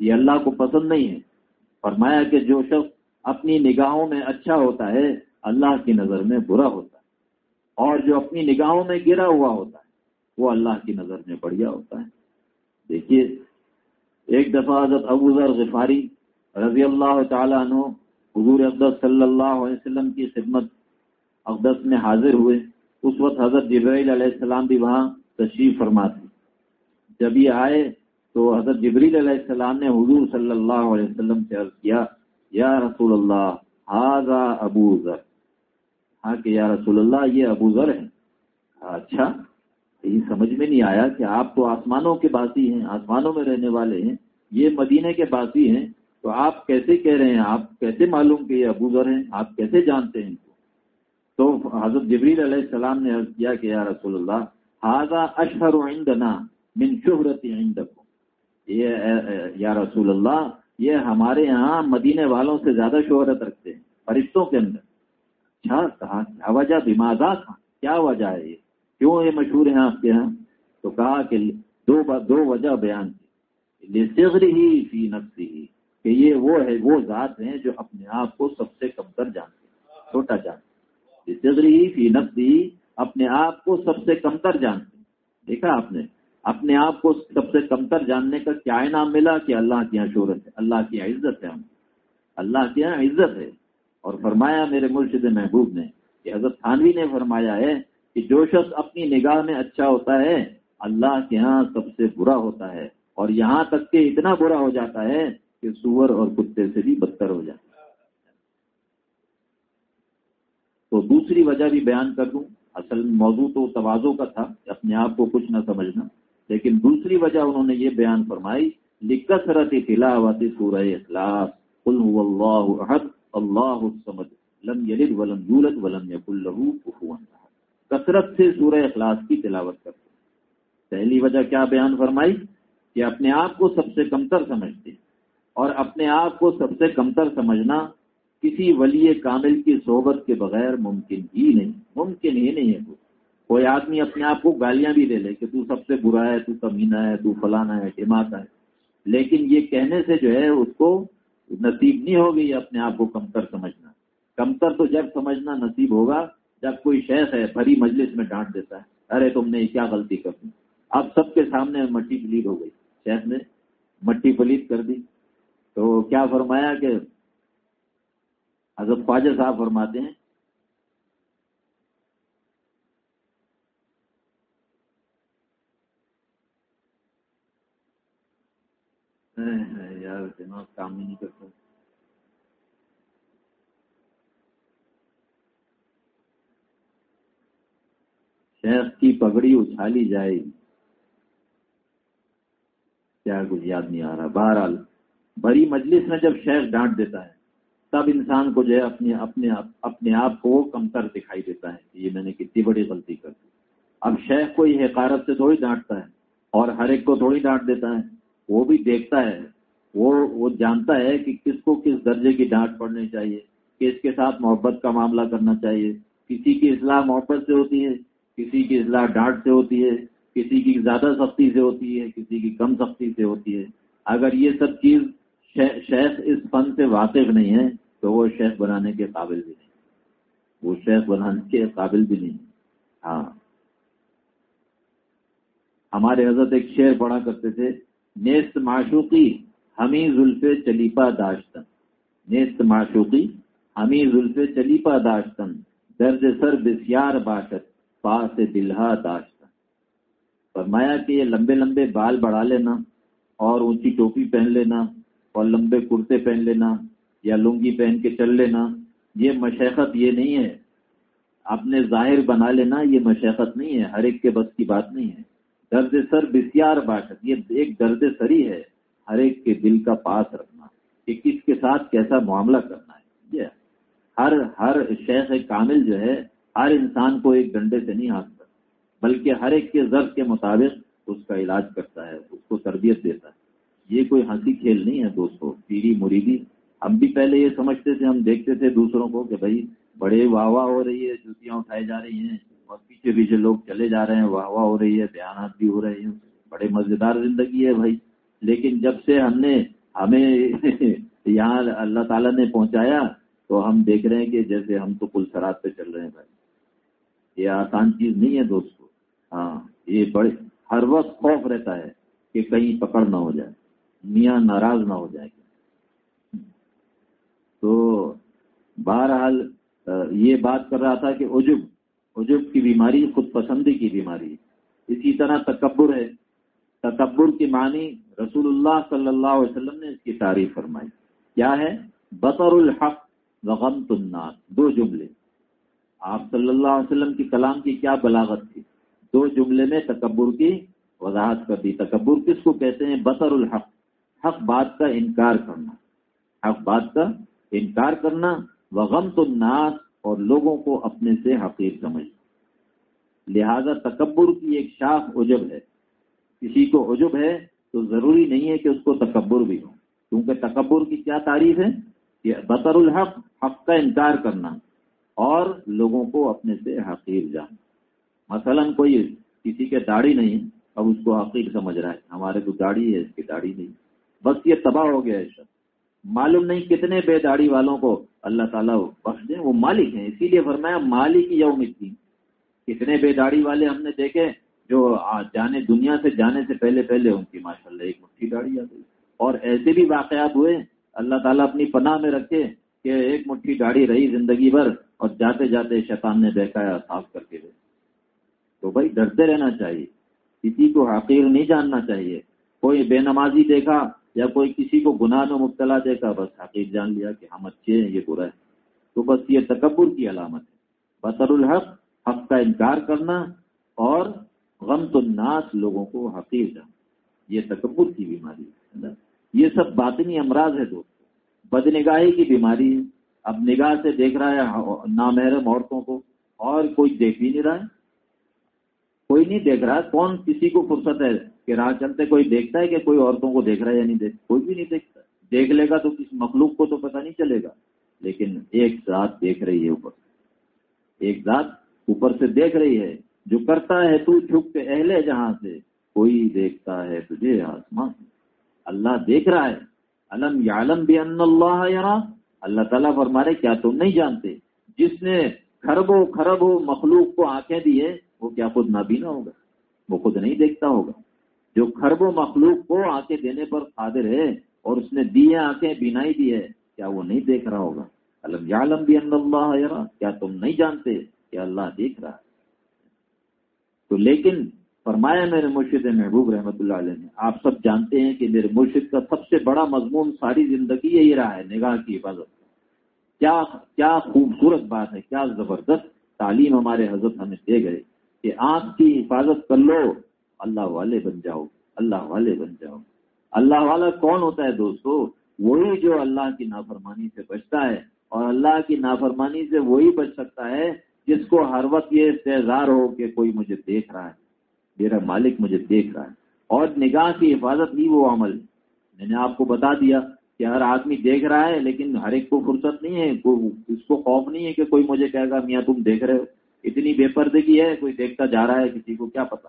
Speaker 1: یہ اللہ کو پسند نہیں ہے۔ فرمایا کہ جو شخص اپنی نگاہوں میں اچھا ہوتا ہے، اللہ کی نظر میں برا ہوتا ہے۔ اور جو اپنی نگاہوں میں گرا ہوا ہوتا ہے، وہ اللہ کی نظر میں بڑھیا ہوتا ہے۔ دیکھیے ایک دفعہ حضرت ابو ذر غفاری رضی اللہ تعالیٰ عنہ حضور اقدس صلی اللہ علیہ وسلم کی خدمت اقدس میں حاضر ہوئے۔ اس وقت حضرت جبریل علیہ السلام بھی وہاں تشریف فرما تھی جب یہ آئے تو حضرت جبریل علیہ السلام نے حضور صلی اللہ علیہ وسلم سے عرض کیا، یا رسول اللہ حاضا ابو ذر۔ ہاں کہ، یا رسول اللہ، یہ ابو ذر ہے اچھا۔ یہ سمجھ میں نہیں آیا کہ آپ تو آسمانوں کے باسی ہیں، آسمانوں میں رہنے والے ہیں، یہ مدینے کے باسی ہیں، تو آپ کیسے کہہ رہے ہیں؟ آپ کیسے معلوم کہ یہ ابو ذر ہیں؟ آپ کیسے جانتے ہیں تو حضرت جبریل علیہ السلام نے عرض کیا کہ یا رسول اللہ حاضہ اشہر عندنا من شہرت عندکم. یہ، یا رسول اللہ، یہ ہمارے یہاں مدینے والوں سے زیادہ شہرت رکھتے ہیں، فرشتوں کے اندر۔ اچھا کہا، کیا وجہ؟ دماغا تھا کیا وجہ ہے یہ؟ کیوں یہ مشہور ہیں آپ کے یہاں، تو کہا کہ دو دو وجہ بیان کی۔ ہی فی نفسی کہ یہ وہ ہے، وہ ذات ہیں جو اپنے آپ کو سب سے کمتر جانتے ہیں، چھوٹا جانتے ہیں۔ فی نفسی اپنے آپ کو سب سے کمتر جانتے ہیں۔ دیکھا آپ نے، اپنے آپ کو سب سے کمتر جاننے کا کیا انعام ملا؟ کہ اللہ کی یہاں شہرت ہے، اللہ کی یہاں عزت ہے ہم۔ اللہ کی یہاں عزت ہے۔ اور فرمایا میرے مرشد محبوب نے، کہ حضرت تھانوی نے فرمایا ہے کہ جو شخص اپنی نگاہ میں اچھا ہوتا ہے، اللہ کے ہاں سب سے برا ہوتا ہے۔ اور یہاں تک کہ اتنا برا ہو جاتا ہے کہ سور اور کتے سے بھی بدتر ہو جائے تو دوسری وجہ بھی بیان کر دوں۔ اصل موضوع تو توازوں کا تھا، اپنے آپ کو کچھ نہ سمجھنا۔ لیکن دوسری وجہ انہوں نے یہ بیان فرمائی، لکثرت تلاوت سورہ اخلاص۔ قل هو اللہ احد اللہ الصمد لم یلد ولم یولد ولم یکن له کفوا کثرت سے سورہ اخلاص کی تلاوت کرتے پہلی وجہ کیا بیان فرمائی؟ کہ اپنے آپ کو سب سے کمتر سمجھتے اور اپنے آپ کو سب سے کمتر سمجھنا کسی ولی کامل کی صحبت کے بغیر ممکن ہی نہیں، ممکن ہی نہیں ہے۔ کوئی آدمی اپنے آپ کو گالیاں بھی لے لے کہ تو سب سے برا ہے، تو کمینہ ہے، تو فلانا ہے ٹماتا ہے۔ لیکن یہ کہنے سے جو ہے، اس کو نصیب نہیں ہوگی، اپنے آپ کو کمتر سمجھنا۔ کمتر تو جب سمجھنا نصیب ہوگا جب کوئی شیخ ہے بھری مجلس میں ڈانٹ دیتا ہے، ارے تم نے کیا غلطی کر دی؟ اب سب کے سامنے مٹی پلیٹ ہو گئی۔ شیخ نے مٹی پلیٹ کر دی۔ تو کیا فرمایا کہ حضرت خواجہ صاحب فرماتے ہیں؟ یار دماغ کام ہی نہیں کرتا۔ شیخ کی پگڑی اچھالی جائے گی۔ کیا کچھ یاد نہیں آ رہا۔ بہرحال، بڑی مجلس میں جب شیخ ڈانٹ دیتا ہے، تب انسان کو جو ہے اپنے اپنے اپنے آپ کو کمتر دکھائی دیتا ہے کہ یہ میں نے کتنی بڑی غلطی کر دی۔ اب شیخ کو یہ حقارت سے تھوڑی ڈانٹتا ہے اور ہر ایک کو تھوڑی ڈانٹ دیتا ہے۔ وہ بھی دیکھتا ہے، وہ وہ جانتا ہے کہ کس کو کس درجے کی ڈانٹ پڑنی چاہیے، کس کے ساتھ محبت کا معاملہ کرنا چاہیے۔ کسی کی اصلاح محبت سے ہوتی ہے کسی کی اصلاح ڈانٹ سے ہوتی ہے، کسی کی زیادہ سختی سے ہوتی ہے، کسی کی کم سختی سے ہوتی ہے۔ اگر یہ سب چیز شیخ اس فن سے واقف نہیں ہے تو وہ شیخ بنانے کے قابل بھی نہیں۔ وہ شیخ بنانے کے قابل بھی نہیں۔ ہاں۔ ہمارے حضرت ایک شعر پڑھا کرتے تھے، نیست معشوقی ہمیں زلف چلیپا داشتن نیست معشوقی ہمیں زلف چلیپا داشتن درد سر بسیار باشت پاس دلہا داشتن فرمایا کہ یہ لمبے لمبے بال بڑھا لینا اور اونچی ٹوپی پہن لینا اور لمبے کرتے پہن لینا یا لنگی پہن کے چل لینا، یہ مشقت یہ نہیں ہے۔ اپنے ظاہر بنا لینا، یہ مشقت نہیں ہے، ہر ایک کے بس کی بات نہیں ہے۔ درد سر بسیار باشد، یہ ایک درد سری ہے۔ ہر ایک کے دل کا پاس رکھنا، کہ کس کے ساتھ کیسا معاملہ کرنا ہے۔ یہ ہر ہر شیخ کامل جو ہے ہر انسان کو ایک ڈنڈے سے نہیں ہانکتا بلکہ ہر ایک کے ضرب کے مطابق اس کا علاج کرتا ہے، اس کو تربیت دیتا ہے۔ یہ کوئی ہنسی کھیل نہیں ہے دوستوں پیری مریدی۔ ہم بھی پہلے یہ سمجھتے تھے، ہم دیکھتے تھے دوسروں کو کہ بھائی بڑے واہ واہ ہو رہی ہے، جوتیاں اٹھائی جا رہی ہیں، اور پیچھے پیچھے لوگ چلے جا رہے ہیں واہ واہ ہو رہی ہے، بیانات بھی ہو رہے ہیں۔ بڑے مزیدار زندگی ہے بھائی۔ لیکن جب سے ہم نے ہمیں یہاں اللہ تعالیٰ نے پہنچایا، تو ہم دیکھ رہے ہیں کہ جیسے ہم تو پل سرات پہ چل رہے ہیں بھائی۔ یہ آسان چیز نہیں ہے دوستو۔ ہاں یہ بڑے، ہر وقت خوف رہتا ہے کہ کہیں پکڑ نہ ہو جائے، میاں ناراض نہ ہو جائے۔ تو بہرحال یہ بات کر رہا تھا کہ عجب عجب کی بیماری، خود پسندی کی بیماری۔ اسی طرح تکبر ہے۔ تکبر کی معنی رسول اللہ صلی اللہ علیہ وسلم نے اس کی تعریف فرمائی۔ کیا ہے؟ بطر الحق وغم الناس۔ دو جملے۔ آپ صلی اللہ علیہ وسلم کی کلام کی کیا بلاغت تھی؟ دو جملے میں تکبر کی وضاحت کر دی۔ تکبر کس کو کہتے ہیں؟ بطر الحق۔ حق بات کا انکار کرنا۔ حق بات کا انکار کرنا۔ وغم تو ناس اور لوگوں کو اپنے سے حقیر سمجھ لہذا تکبر کی ایک شاخ عجب ہے۔ کسی کو عجب ہے تو ضروری نہیں ہے کہ اس کو تکبر بھی ہو۔ کیونکہ تکبر کی کیا تعریف ہے؟ کہ بطر الحق، حق کا انکار کرنا۔ اور لوگوں کو اپنے سے حقیر جانا مثلا کوئی کسی کے داڑھی نہیں، اب اس کو حقیر سمجھ رہا ہے۔ ہمارے کو داڑھی ہے، اس کی داڑھی نہیں۔ بس یہ تباہ ہو گیا ہے سب۔ معلوم نہیں کتنے بے داڑھی والوں کو اللہ تعالیٰ بخش دیں وہ مالک ہیں۔ اسی لیے فرمایا، مالک یوم الدین۔ کتنے بے داڑھی والے ہم نے دیکھے جو جانے، دنیا سے جانے سے پہلے پہلے ان کی ماشاء اللہ ایک مٹھی داڑھی آ گئی۔ اور ایسے بھی واقعات ہوئے، اللہ تعالیٰ اپنی پناہ میں رکھے۔ کہ ایک مٹھی داڑھی رہی زندگی بھر اور جاتے جاتے شیطان نے بہکایا صاف کر کے دے۔ تو بھائی ڈرتے رہنا چاہیے۔ کسی کو حقیر نہیں جاننا چاہیے۔ کوئی بے نمازی دیکھا یا کوئی کسی کو گناہ میں مبتلا دیکھا، بس حقیق جان لیا کہ ہم اچھے ہیں، یہ برا ہے۔ تو بس یہ تکبر کی علامت ہے۔ بطر الحق، حق کا انکار کرنا اور غم تو ناس لوگوں کو حقیر جانا یہ تکبر کی بیماری ہے۔ یہ سب باطنی امراض ہے دوست بد نگاہی کی بیماری ہے۔ اب نگاہ سے دیکھ رہا ہے ہاں، نامحرم عورتوں کو۔ اور کوئی دیکھ بھی نہیں رہا ہے۔ کوئی نہیں دیکھ رہا کون کسی کو فرصت ہے کہ راہ چلتے؟ کوئی دیکھتا ہے کہ کوئی عورتوں کو دیکھ رہا ہے یا نہیں دیکھ؟ کوئی بھی نہیں دیکھتا۔ دیکھ لے گا تو کس مخلوق کو تو پتہ نہیں چلے گا۔ لیکن ایک ذات دیکھ رہی ہے اوپر۔ ایک ذات اوپر سے دیکھ رہی ہے۔ جو کرتا ہے تو چھپ کے اہل جہاں سے۔ کوئی دیکھتا ہے تجھے آسمان اللہ دیکھ رہا ہے۔ علم یعلم بھی ان اللہ یار اللہ تعالیٰ فرمارے کیا تم نہیں جانتے؟ جس نے خربوں خربوں مخلوق کو آنکھیں دی ہے وہ کیا خود نابینا ہوگا؟ وہ خود نہیں دیکھتا ہوگا۔ جو خرب و مخلوق کو آنکھیں دینے پر قادر ہے اور اس نے دی آنکھیں، بینائی دی ہے کیا وہ نہیں دیکھ رہا ہوگا؟ علم بھی اللہ یرا کیا تم نہیں جانتے کہ اللہ دیکھ رہا ہے؟ تو لیکن فرمایا میرے مرشد محبوب رحمۃ اللہ علیہ نے، آپ سب جانتے ہیں کہ میرے مرشد کا سب سے بڑا مضمون ساری زندگی یہی رہا ہے، نگاہ کی حفاظت۔ کیا کیا خوبصورت بات ہے، کیا زبردست تعلیم ہمارے حضرت ہمیں دے گئے کہ آنکھ کی حفاظت کر لو، اللہ والے بن جاؤ، اللہ والے بن جاؤ۔ اللہ والا کون ہوتا ہے دوستو؟ وہی جو اللہ کی نافرمانی سے بچتا ہے اور اللہ کی نافرمانی سے وہی بچ سکتا ہے جس کو ہر وقت یہ استحظار ہو کہ کوئی مجھے دیکھ رہا ہے۔ میرا مالک مجھے دیکھ رہا ہے۔ اور نگاہ کی حفاظت ہی وہ عمل۔ میں نے آپ کو بتا دیا کہ ہر آدمی دیکھ رہا ہے، لیکن ہر ایک کو فرصت نہیں ہے اس کو خوف نہیں ہے کہ کوئی مجھے کہے گا، میاں تم دیکھ رہے ہو۔ اتنی بے پردگی ہے، کوئی دیکھتا جا رہا ہے، کسی کو کیا پتا۔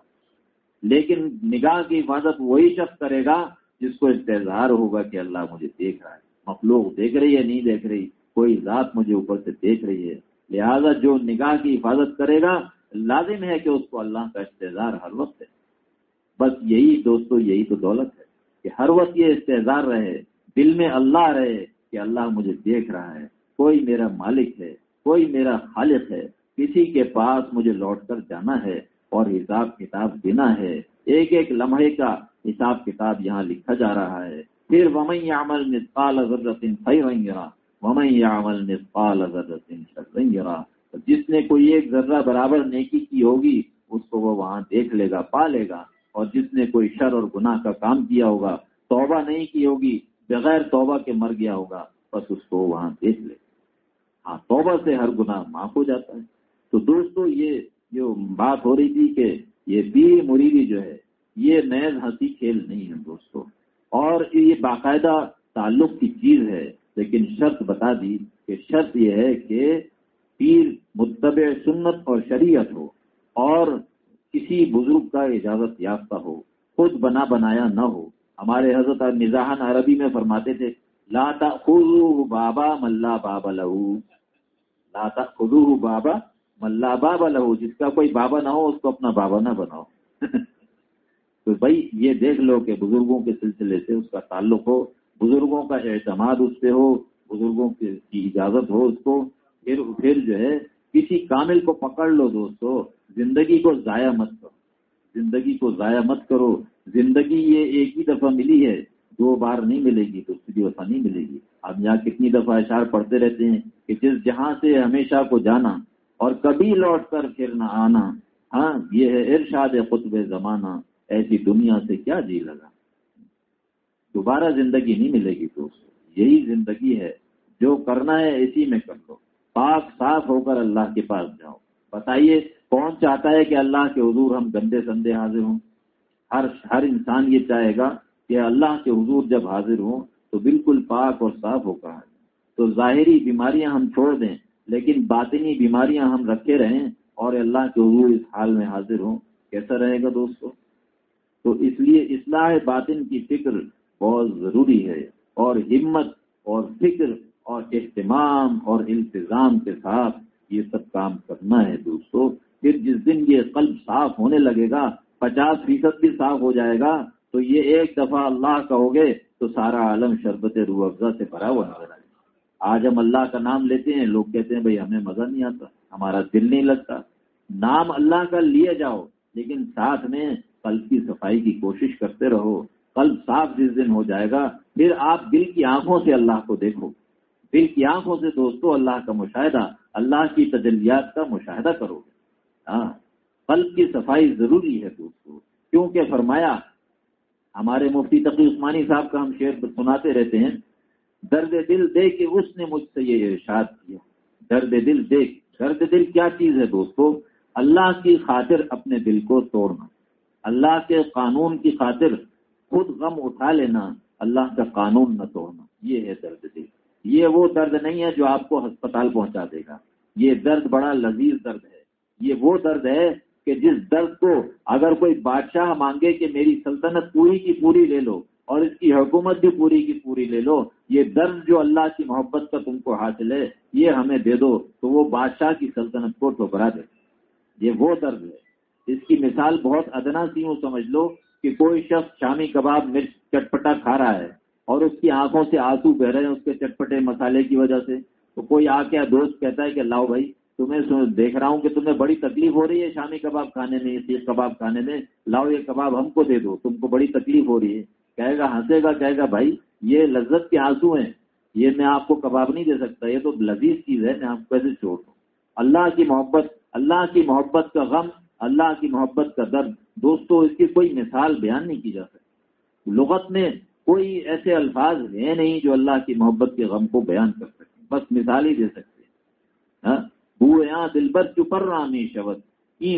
Speaker 1: لیکن نگاہ کی حفاظت وہی شخص کرے گا جس کو استظہار ہوگا کہ اللہ مجھے دیکھ رہا ہے۔ مخلوق دیکھ رہی ہے، نہیں دیکھ رہی۔ کوئی ذات مجھے اوپر سے دیکھ رہی ہے۔ لہذا جو نگاہ کی حفاظت کرے گا لازم ہے کہ اس کو اللہ کا استظار ہر وقت ہے۔ بس یہی دوستو، یہی تو دولت ہے کہ ہر وقت یہ استظار رہے، دل میں اللہ رہے کہ اللہ مجھے دیکھ رہا ہے۔ کوئی میرا مالک ہے، کوئی میرا خالق ہے، کسی کے پاس مجھے لوٹ کر جانا ہے اور حساب کتاب دینا ہے۔ ایک ایک لمحے کا حساب کتاب یہاں لکھا جا رہا ہے۔ پھر ومئی عمل نسقال خیرا ومئی عمل نسقال شرا جس نے کوئی ایک ذرہ برابر نیکی کی ہوگی، اس کو وہ وہاں دیکھ لے گا، پا لے گا۔ اور جس نے کوئی شر اور گناہ کا کام کیا ہوگا، توبہ نہیں کی ہوگی، بغیر توبہ کے مر گیا ہوگا، بس اس کو وہاں دیکھ لے۔ ہاں توبہ سے ہر گناہ معاف ہو جاتا ہے۔ تو دوستو، یہ جو بات ہو رہی تھی کہ یہ بی مریدی جو ہے، یہ نیز ہنسی کھیل نہیں ہے دوستو۔ اور یہ باقاعدہ تعلق کی چیز ہے، لیکن شرط بتا دی کہ شرط یہ ہے کہ پیر متبع سنت اور شریعت ہو اور کسی بزرگ کا اجازت یافتہ ہو، خود بنا بنایا نہ ہو۔ ہمارے حضرت نظاہن عربی میں فرماتے تھے لاتا خزو بابا ملا بابا لہو لاتا خزو بابا ملا بابا لہو جس کا کوئی بابا نہ ہو، اس کو اپنا بابا نہ بناؤ۔ تو بھائی، یہ دیکھ لو کہ بزرگوں کے سلسلے سے اس کا تعلق ہو، بزرگوں کا اعتماد اس پہ ہو، بزرگوں کی اجازت ہو اس کو۔ پھر پھر جو ہے کسی کامل کو پکڑ لو دوستو، زندگی کو ضائع مت کرو۔ زندگی کو ضائع مت کرو۔ زندگی یہ ایک ہی دفعہ ملی ہے، دو بار نہیں ملے گی تو کی وفا نہیں ملے گی۔ اب یہاں کتنی دفعہ اشار پڑھتے رہتے ہیں کہ جس جہاں سے ہمیشہ کو جانا اور کبھی لوٹ کر پھر نہ آنا ہاں یہ ہے ارشاد خطب زمانہ۔ ایسی دنیا سے کیا جی لگا؟ دوبارہ زندگی نہیں ملے گی دوست یہی زندگی ہے جو کرنا ہے اسی میں کر لو۔ پاک صاف ہو کر اللہ کے پاس جاؤ۔ بتائیے، کون چاہتا ہے کہ اللہ کے حضور ہم گندے سندے حاضر ہوں؟ ہر ہر انسان یہ چاہے گا کہ اللہ کے حضور جب حاضر ہوں تو بالکل پاک اور صاف ہو کر تو ظاہری بیماریاں ہم چھوڑ دیں، لیکن باطنی بیماریاں ہم رکھے رہیں اور اللہ کے حضور اس حال میں حاضر ہوں۔ کیسا رہے گا دوستو؟ تو اس لیے اصلاح باطن کی فکر بہت ضروری ہے اور ہمت اور فکر اور اہتمام اور انتظام کے ساتھ یہ سب کام کرنا ہے دوستو۔ پھر جس دن یہ قلب صاف ہونے لگے گا، پچاس فیصد بھی صاف ہو جائے گا، تو یہ ایک دفعہ اللہ کہو گے تو سارا عالم شربت روح افزا سے بھرا ہوا نظر آئے آج ہم اللہ کا نام لیتے ہیں، لوگ کہتے ہیں، بھائی، ہمیں مزہ نہیں آتا، ہمارا دل نہیں لگتا۔ نام اللہ کا لیے جاؤ، لیکن ساتھ میں قلب کی صفائی کی کوشش کرتے رہو۔ قلب صاف جس دن ہو جائے گا، پھر آپ دل کی آنکھوں سے اللہ کو دیکھو۔ دل کی آنکھوں سے دوستو، اللہ کا مشاہدہ، اللہ کی تجلیات کا مشاہدہ کرو ہاں قلب کی صفائی ضروری ہے دوستو، کیونکہ فرمایا، ہمارے مفتی تقی عثمانی صاحب کا ہم شعر سناتے رہتے ہیں، درد دل دے کے اس نے مجھ سے یہ ارشاد کیا۔ درد دل دیکھ درد دل کیا چیز ہے دوستو؟ اللہ کی خاطر اپنے دل کو توڑنا۔ اللہ کے قانون کی خاطر خود غم اٹھا لینا، اللہ کا قانون نہ توڑنا۔ یہ ہے درد دل۔ یہ وہ درد نہیں ہے جو آپ کو ہسپتال پہنچا دے گا۔ یہ درد بڑا لذیذ درد ہے۔ یہ وہ درد ہے کہ جس درد کو اگر کوئی بادشاہ مانگے کہ میری سلطنت پوری کی پوری لے لو اور اس کی حکومت بھی پوری کی پوری لے لو، یہ درد جو اللہ کی محبت کا تم کو حاصل ہے، یہ ہمیں دے دو، تو وہ بادشاہ کی سلطنت کو ٹھکرا دے۔ یہ وہ درد ہے۔ اس کی مثال بہت ادنا سی ہوں، سمجھ لو کہ کوئی شخص شامی کباب مرچ چٹپٹا کھا رہا ہے۔ اور اس کی آنکھوں سے آنسو بہ رہے ہیں، اس کے چٹپٹے مسالے کی وجہ سے۔ تو کوئی آ کے دوست کہتا ہے کہ لاؤ بھائی، تمہیں دیکھ رہا ہوں کہ تمہیں بڑی تکلیف ہو رہی ہے شامی کباب کھانے میں سیخ کباب کھانے میں۔ لاؤ، یہ کباب ہم کو دے دو، تم کو بڑی تکلیف ہو رہی ہے۔ کہے گا، ہنسے گا، کہے گا، بھائی، یہ لذت کے آنسو ہیں۔ یہ میں آپ کو کباب نہیں دے سکتا، یہ تو لذیذ چیز ہے، میں آپ کو کیسے چھوڑ دوں۔ اللہ کی محبت، اللہ کی محبت کا غم، اللہ کی محبت کا درد۔ دوستو، اس کی کوئی مثال بیان نہیں کی جا سکتی۔ لغت میں کوئی ایسے الفاظ ہیں نہیں جو اللہ کی محبت کے غم کو بیان کر سکتے بس مثال ہی دے سکتے ہاں؟ یہاں دل بر چپر رانی شبد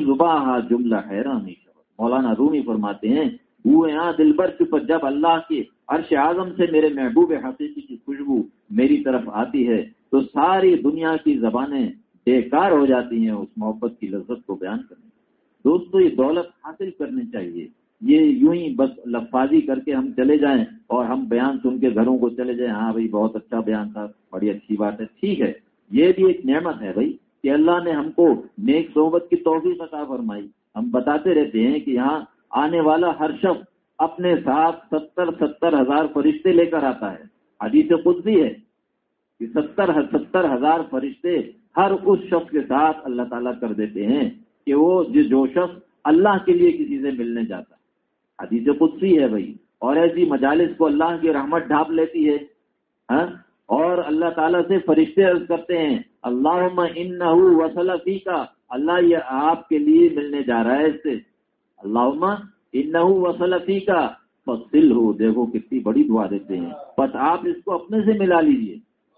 Speaker 1: زبا جملہ حیرانی شبد مولانا رومی فرماتے ہیں یہاں دل بر چپ جب اللہ کے عرش اعظم سے میرے محبوب حقیقی کی خوشبو میری طرف آتی ہے، تو ساری دنیا کی زبانیں بیکار ہو جاتی ہیں اس محبت کی لذت کو بیان کرنے دوستو، یہ دولت حاصل کرنی چاہیے۔ یہ یوں ہی بس لفاظی کر کے ہم چلے جائیں اور ہم بیان سن کے گھروں کو چلے جائیں۔ ہاں بھائی، بہت اچھا بیان تھا، بڑی اچھی بات ہے۔ ٹھیک ہے، یہ بھی ایک نعمت ہے بھائی کہ اللہ نے ہم کو نیک صحبت کی توفیق عطا فرمائی۔ ہم بتاتے رہتے ہیں کہ یہاں آنے والا ہر شخص اپنے ساتھ ستر ستر ہزار فرشتے لے کر آتا ہے۔ حدیث خود بھی ہے کہ ستر ستر ہزار فرشتے ہر اس شخص کے ساتھ اللہ تعالیٰ کر دیتے ہیں کہ وہ جو شخص اللہ کے لیے کسی سے ملنے جاتا ہے۔ حدیث قدسی ہے بھائی۔ اور ایسی مجالس کو اللہ کی رحمت ڈھانپ لیتی ہے ہاں؟ اور اللہ تعالیٰ سے فرشتے عرض کرتے ہیں اللہ ان وسلفی کا اللہ یہ آپ کے لیے ملنے جا رہا ہے اس سے۔ اللہ ان وسلفی کا فصل ہو، دیکھو کتنی بڑی دعا دیتے ہیں۔ بس آپ اس کو اپنے سے ملا لیجیے،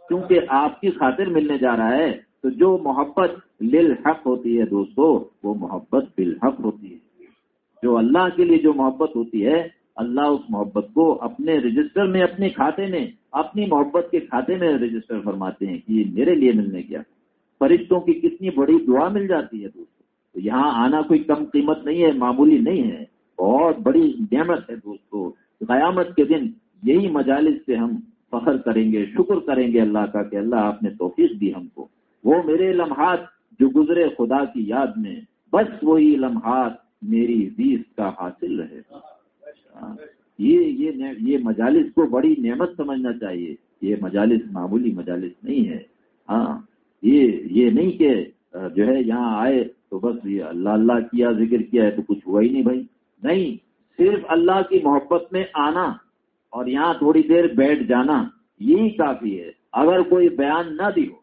Speaker 1: کیونکہ آپ کی خاطر ملنے جا رہا ہے۔ تو جو محبت للحق ہوتی ہے دوستو، وہ محبت بالحق ہوتی ہے۔ جو اللہ کے لیے جو محبت ہوتی ہے، اللہ اس محبت کو اپنے رجسٹر میں، اپنے کھاتے میں، اپنی محبت کے کھاتے میں رجسٹر فرماتے ہیں کہ یہ میرے لیے ملنے گیا فرشتوں کی کتنی بڑی دعا مل جاتی ہے دوستوں تو یہاں آنا کوئی کم قیمت نہیں ہے، معمولی نہیں ہے۔ بہت بڑی نعمت ہے دوستو۔ قیامت کے دن یہی مجالس سے ہم فخر کریں گے، شکر کریں گے اللہ کا کہ اللہ آپ نے توفیق دی ہم کو۔ وہ میرے لمحات جو گزرے خدا کی یاد میں، بس وہی لمحات میری بیس کا حاصل رہے۔ ہاں، یہ یہ یہ مجالس کو بڑی نعمت سمجھنا چاہیے۔ یہ مجالس معمولی مجالس نہیں ہے ہاں یہ یہ نہیں کہ جو ہے یہاں آئے تو بس یہ اللہ اللہ کیا ذکر کیا ہے تو کچھ ہوا ہی نہیں بھائی۔ نہیں، صرف اللہ کی محبت میں آنا اور یہاں تھوڑی دیر بیٹھ جانا، یہی کافی ہے۔ اگر کوئی بیان نہ دی ہو،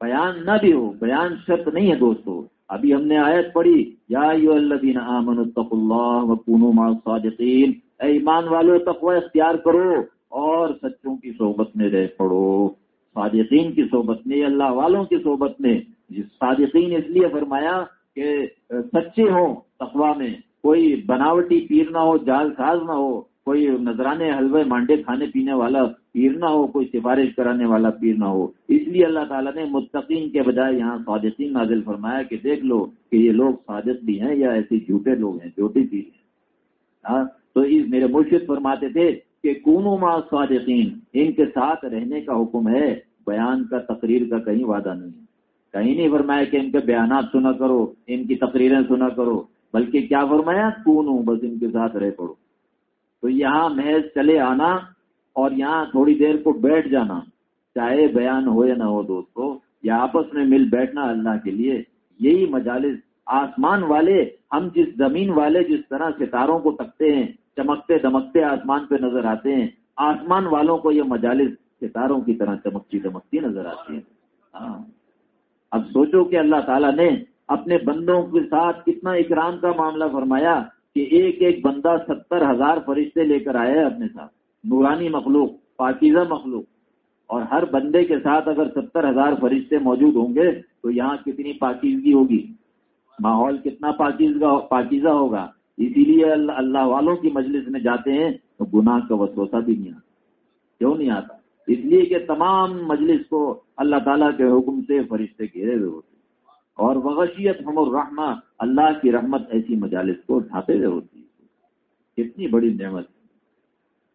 Speaker 1: بیان نہ بھی ہو، بیان شرط نہیں ہے دوستو۔ ابھی ہم نے آیت پڑھی، یا آمن اللہ اے ایمان والو، تقوی اختیار کرو اور سچوں کی صحبت میں رہ پڑو۔ صادقین کی صحبت میں، اللہ والوں کی صحبت میں۔ صادقین اس لیے فرمایا کہ سچے ہوں تقوا میں، کوئی بناوٹی پیر نہ ہو، جال ساز نہ ہو۔ کوئی نذرانے حلوے مانڈے کھانے پینے والا پیر نہ ہو، کوئی سفارش کرانے والا پیر نہ ہو۔ اس لیے اللہ تعالیٰ نے متقین کے بجائے یہاں صادقین نازل فرمایا کہ دیکھ لو کہ یہ لوگ صادق بھی ہیں یا ایسے جھوٹے لوگ ہیں جھوٹی چیز ہیں۔ ہاں تو اس میرے مرشد فرماتے تھے کہ کونو ما صادقین، ان کے ساتھ رہنے کا حکم ہے، بیان کا، تقریر کا کہیں وعدہ نہیں کہیں نہیں فرمایا کہ ان کے بیانات سنا کرو، ان کی تقریریں سنا کرو، بلکہ کیا فرمایا؟ کونو، بس ان کے ساتھ رہ پڑو۔ تو یہاں محض چلے آنا اور یہاں تھوڑی دیر کو بیٹھ جانا، چاہے بیان ہو یا نہ ہو دوستو، یا آپس میں مل بیٹھنا اللہ کے لیے، یہی مجالس آسمان والے، ہم جس زمین والے جس طرح ستاروں کو تکتے ہیں، چمکتے دمکتے آسمان پہ نظر آتے ہیں، آسمان والوں کو یہ مجالس ستاروں کی طرح چمکتی دمکتی نظر آتی ہیں۔ ہاں۔ اب سوچو کہ اللہ تعالیٰ نے اپنے بندوں کے ساتھ کتنا اکرام کا معاملہ فرمایا کہ ایک ایک بندہ ستر ہزار فرشتے لے کر آئے اپنے ساتھ۔ نورانی مخلوق، پاکیزہ مخلوق۔ اور ہر بندے کے ساتھ اگر ستر ہزار فرشتے موجود ہوں گے تو یہاں کتنی پاکیزگی ہوگی؟ ماحول کتنا پاکیزگا پاکیزہ ہوگا؟ اسی لیے اللہ اللہ والوں کی مجلس میں جاتے ہیں تو گناہ کا وسوسہ بھی نہیں آتا۔ کیوں نہیں آتا؟ اس لیے کہ تمام مجلس کو اللہ تعالیٰ کے حکم سے فرشتے گھیرے ہوئے ہوتے اور وغشیت ہم الرحمہ اللہ کی رحمت ایسی مجالس کو اٹھاتے ہوئے ہوتی ہے۔ کتنی بڑی نعمت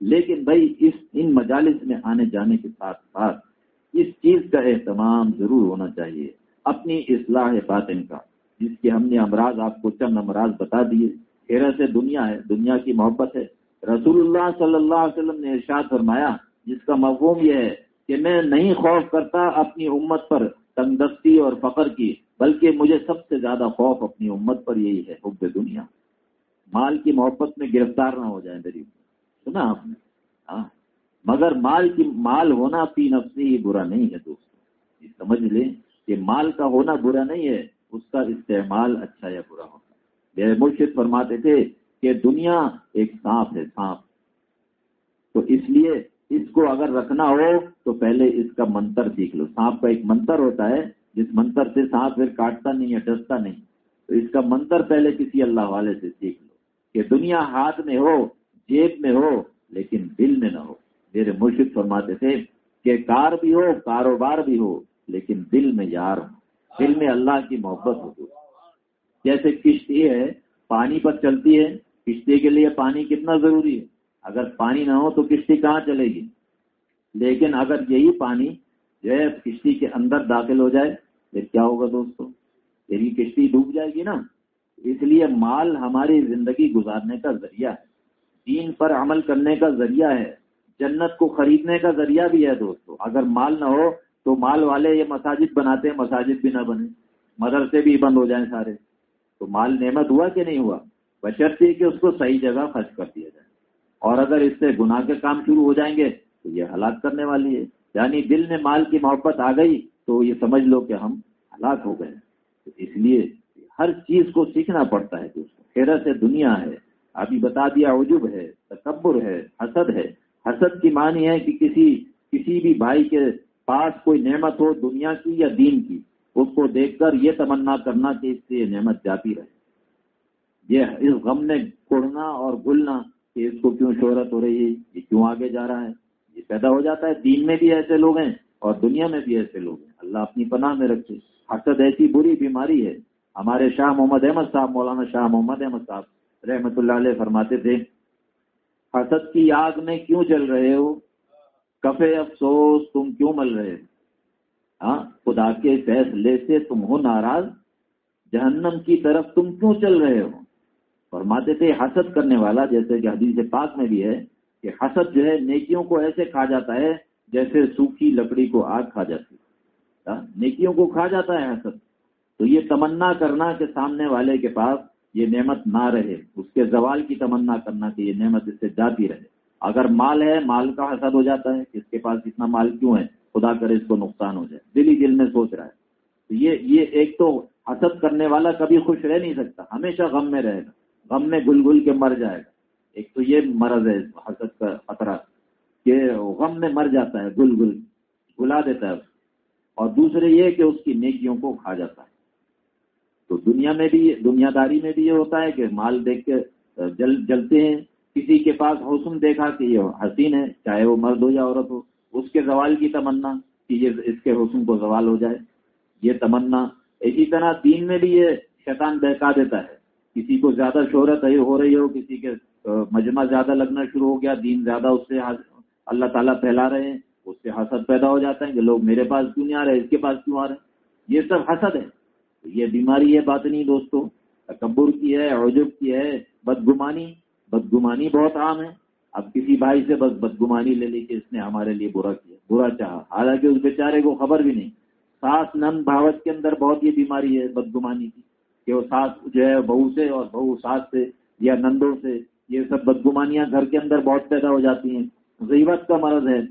Speaker 1: لیکن بھائی، اس، ان مجالس میں آنے جانے کے ساتھ ساتھ اس چیز کا اہتمام ضرور ہونا چاہیے، اپنی اصلاح باطن کا، جس کے ہم نے امراض، آپ کو چند امراض بتا دیے۔ خیر سے دنیا ہے، دنیا کی محبت ہے۔ رسول اللہ صلی اللہ علیہ وسلم نے ارشاد فرمایا، جس کا مفہوم یہ ہے کہ میں نہیں خوف کرتا اپنی امت پر تندرستی اور فقر کی۔ بلکہ مجھے سب سے زیادہ خوف اپنی امت پر یہی ہے، حب دنیا۔ مال کی محبت میں گرفتار نہ ہو جائیں میری سنا آپ نے؟ ہاں۔ مگر مال کی، مال ہونا پی نفسی ہی برا نہیں ہے دوستوں یہ سمجھ لیں کہ مال کا ہونا برا نہیں ہے، اس کا استعمال اچھا یا برا ہوتا میرے مرشد فرماتے تھے کہ دنیا ایک سانپ ہے، سانپ۔ تو اس لیے اس کو اگر رکھنا ہو تو پہلے اس کا منتر سیکھ لو۔ سانپ کا ایک منتر ہوتا ہے جس منتر سے سانپ پھر کاٹتا نہیں یا ڈستا نہیں، تو اس کا منتر پہلے کسی اللہ والے سے سیکھ لو کہ دنیا ہاتھ میں ہو، جیب میں ہو، لیکن دل میں نہ ہو۔ میرے مرشد فرماتے تھے کہ کار بھی ہو، کاروبار بھی ہو، لیکن دل میں یار ہو۔ دل میں اللہ کی محبت ہو۔ جیسے کشتی ہے، پانی پر چلتی ہے، کشتی کے لیے پانی کتنا ضروری ہے؟ اگر پانی نہ ہو تو کشتی کہاں چلے گی؟ لیکن اگر یہی پانی جو ہے، کشتی کے اندر داخل ہو جائے۔ پھر کیا ہوگا دوستو؟ تیری کشتی ڈوب جائے گی نا۔ اس لیے مال ہماری زندگی گزارنے کا ذریعہ ہے۔ دین پر عمل کرنے کا ذریعہ ہے۔ جنت کو خریدنے کا ذریعہ بھی ہے دوستو۔ اگر مال نہ ہو تو مال والے یہ مساجد بناتے ہیں، مساجد بھی نہ بنے۔ مدرسے بھی بند ہو جائیں سارے۔ تو مال نعمت ہوا کہ نہیں ہوا؟ بشرطی کہ اس کو صحیح جگہ خرچ کر دیا جائے۔ اور اگر اس سے گناہ کے کام شروع ہو جائیں گے تو یہ ہلاک کرنے والی ہے۔ یعنی دل میں مال کی محبت آ گئی تو یہ سمجھ لو کہ ہم ہلاک ہو گئے تو اس لیے ہر چیز کو سیکھنا پڑتا ہے دوستوں خیرت سے دنیا ہے۔ ابھی بتا دیا عجب ہے، تکبر ہے، حسد ہے۔ حسد کی معنی ہے کہ کسی کسی بھی بھائی کے پاس کوئی نعمت ہو دنیا کی یا دین کی، اس کو دیکھ کر یہ تمنا کرنا کہ اس سے یہ نعمت جاتی رہے۔ یہ اس غم نے کوڑنا اور گلنا کہ اس کو کیوں شہرت ہو رہی ہے، یہ کیوں آگے جا رہا ہے؟ یہ پیدا ہو جاتا ہے، دین میں بھی ایسے لوگ ہیں اور دنیا میں بھی ایسے لوگ ہیں۔ اللہ اپنی پناہ میں رکھے۔ حسد ایسی بری بیماری ہے۔ ہمارے شاہ محمد احمد صاحب، مولانا شاہ محمد احمد صاحب رحمۃ اللہ علیہ فرماتے تھے، حسد کی آگ میں کیوں چل رہے ہو؟ کفے افسوس، تم کیوں مل رہے ہاں خدا کے فیصلے سے تم ہو ناراض۔ جہنم کی طرف تم کیوں چل رہے ہو؟ فرماتے تھے، حسد کرنے والا جیسے کہ حدیث پاک میں بھی ہے کہ حسد جو ہے نیکیوں کو ایسے کھا جاتا ہے جیسے سوکھی لکڑی کو آگ کھا جاتی ہاں؟ نیکیوں کو کھا جاتا ہے حسد۔ تو یہ تمنا کرنا کہ سامنے والے کے پاس یہ نعمت نہ رہے، اس کے زوال کی تمنا کرنا کہ یہ نعمت اس سے جاتی رہے۔ اگر مال ہے، مال کا حسد ہو جاتا ہے اس کے پاس اتنا مال کیوں ہے؟ خدا کرے اس کو نقصان ہو جائے۔ دل ہی دل میں سوچ رہا ہے۔ تو یہ یہ ایک تو حسد کرنے والا کبھی خوش رہ نہیں سکتا، ہمیشہ غم میں رہے گا۔ غم میں گل گل کے مر جائے گا۔ ایک تو یہ مرض ہے حسد کا خطرہ کہ غم میں مر جاتا ہے، گل گل گلا دیتا ہے۔ اور دوسرے یہ کہ اس کی نیکیوں کو کھا جاتا ہے۔ تو دنیا میں بھی، دنیا داری میں بھی یہ ہوتا ہے کہ مال دیکھ کے، جل، جلتے ہیں۔ کسی کے پاس حسن دیکھا کہ یہ حسین ہے، چاہے وہ مرد ہو یا عورت ہو، اس کے زوال کی تمنا کہ یہ اس کے حسن کو زوال ہو جائے۔ یہ تمنا۔ اسی طرح دین میں بھی یہ شیطان بہکا دیتا ہے۔ کسی کو زیادہ شہرت ہو رہی ہو، کسی کے مجمع زیادہ لگنا شروع ہو گیا، دین زیادہ اس سے اللہ تعالیٰ پھیلا رہے ہیں، اس سے حسد پیدا ہو جاتا ہے کہ لوگ میرے پاس کیوں نہیں آ رہے، اس کے پاس کیوں آ رہے ہیں؟ یہ سب حسد ہے۔ یہ بیماری ہے، بات نہیں دوستوں تکبر کی ہے، عجب کی ہے، بدگمانی۔ بدگمانی بہت عام ہے۔ اب کسی بھائی سے بس بدگمانی لے لی کہ اس نے ہمارے لیے برا کیا، برا چاہا۔ حالانکہ اس بیچارے کو خبر بھی نہیں۔ ساس نند بھاوت کے اندر بہت یہ بیماری ہے، بدگمانی کی، کہ وہ ساس جو ہے، بہو سے اور بہو ساس سے یا نندوں سے یہ سب بدگمانیاں گھر کے اندر بہت پیدا ہو جاتی ہیں۔ غیبت کا مرض ہے۔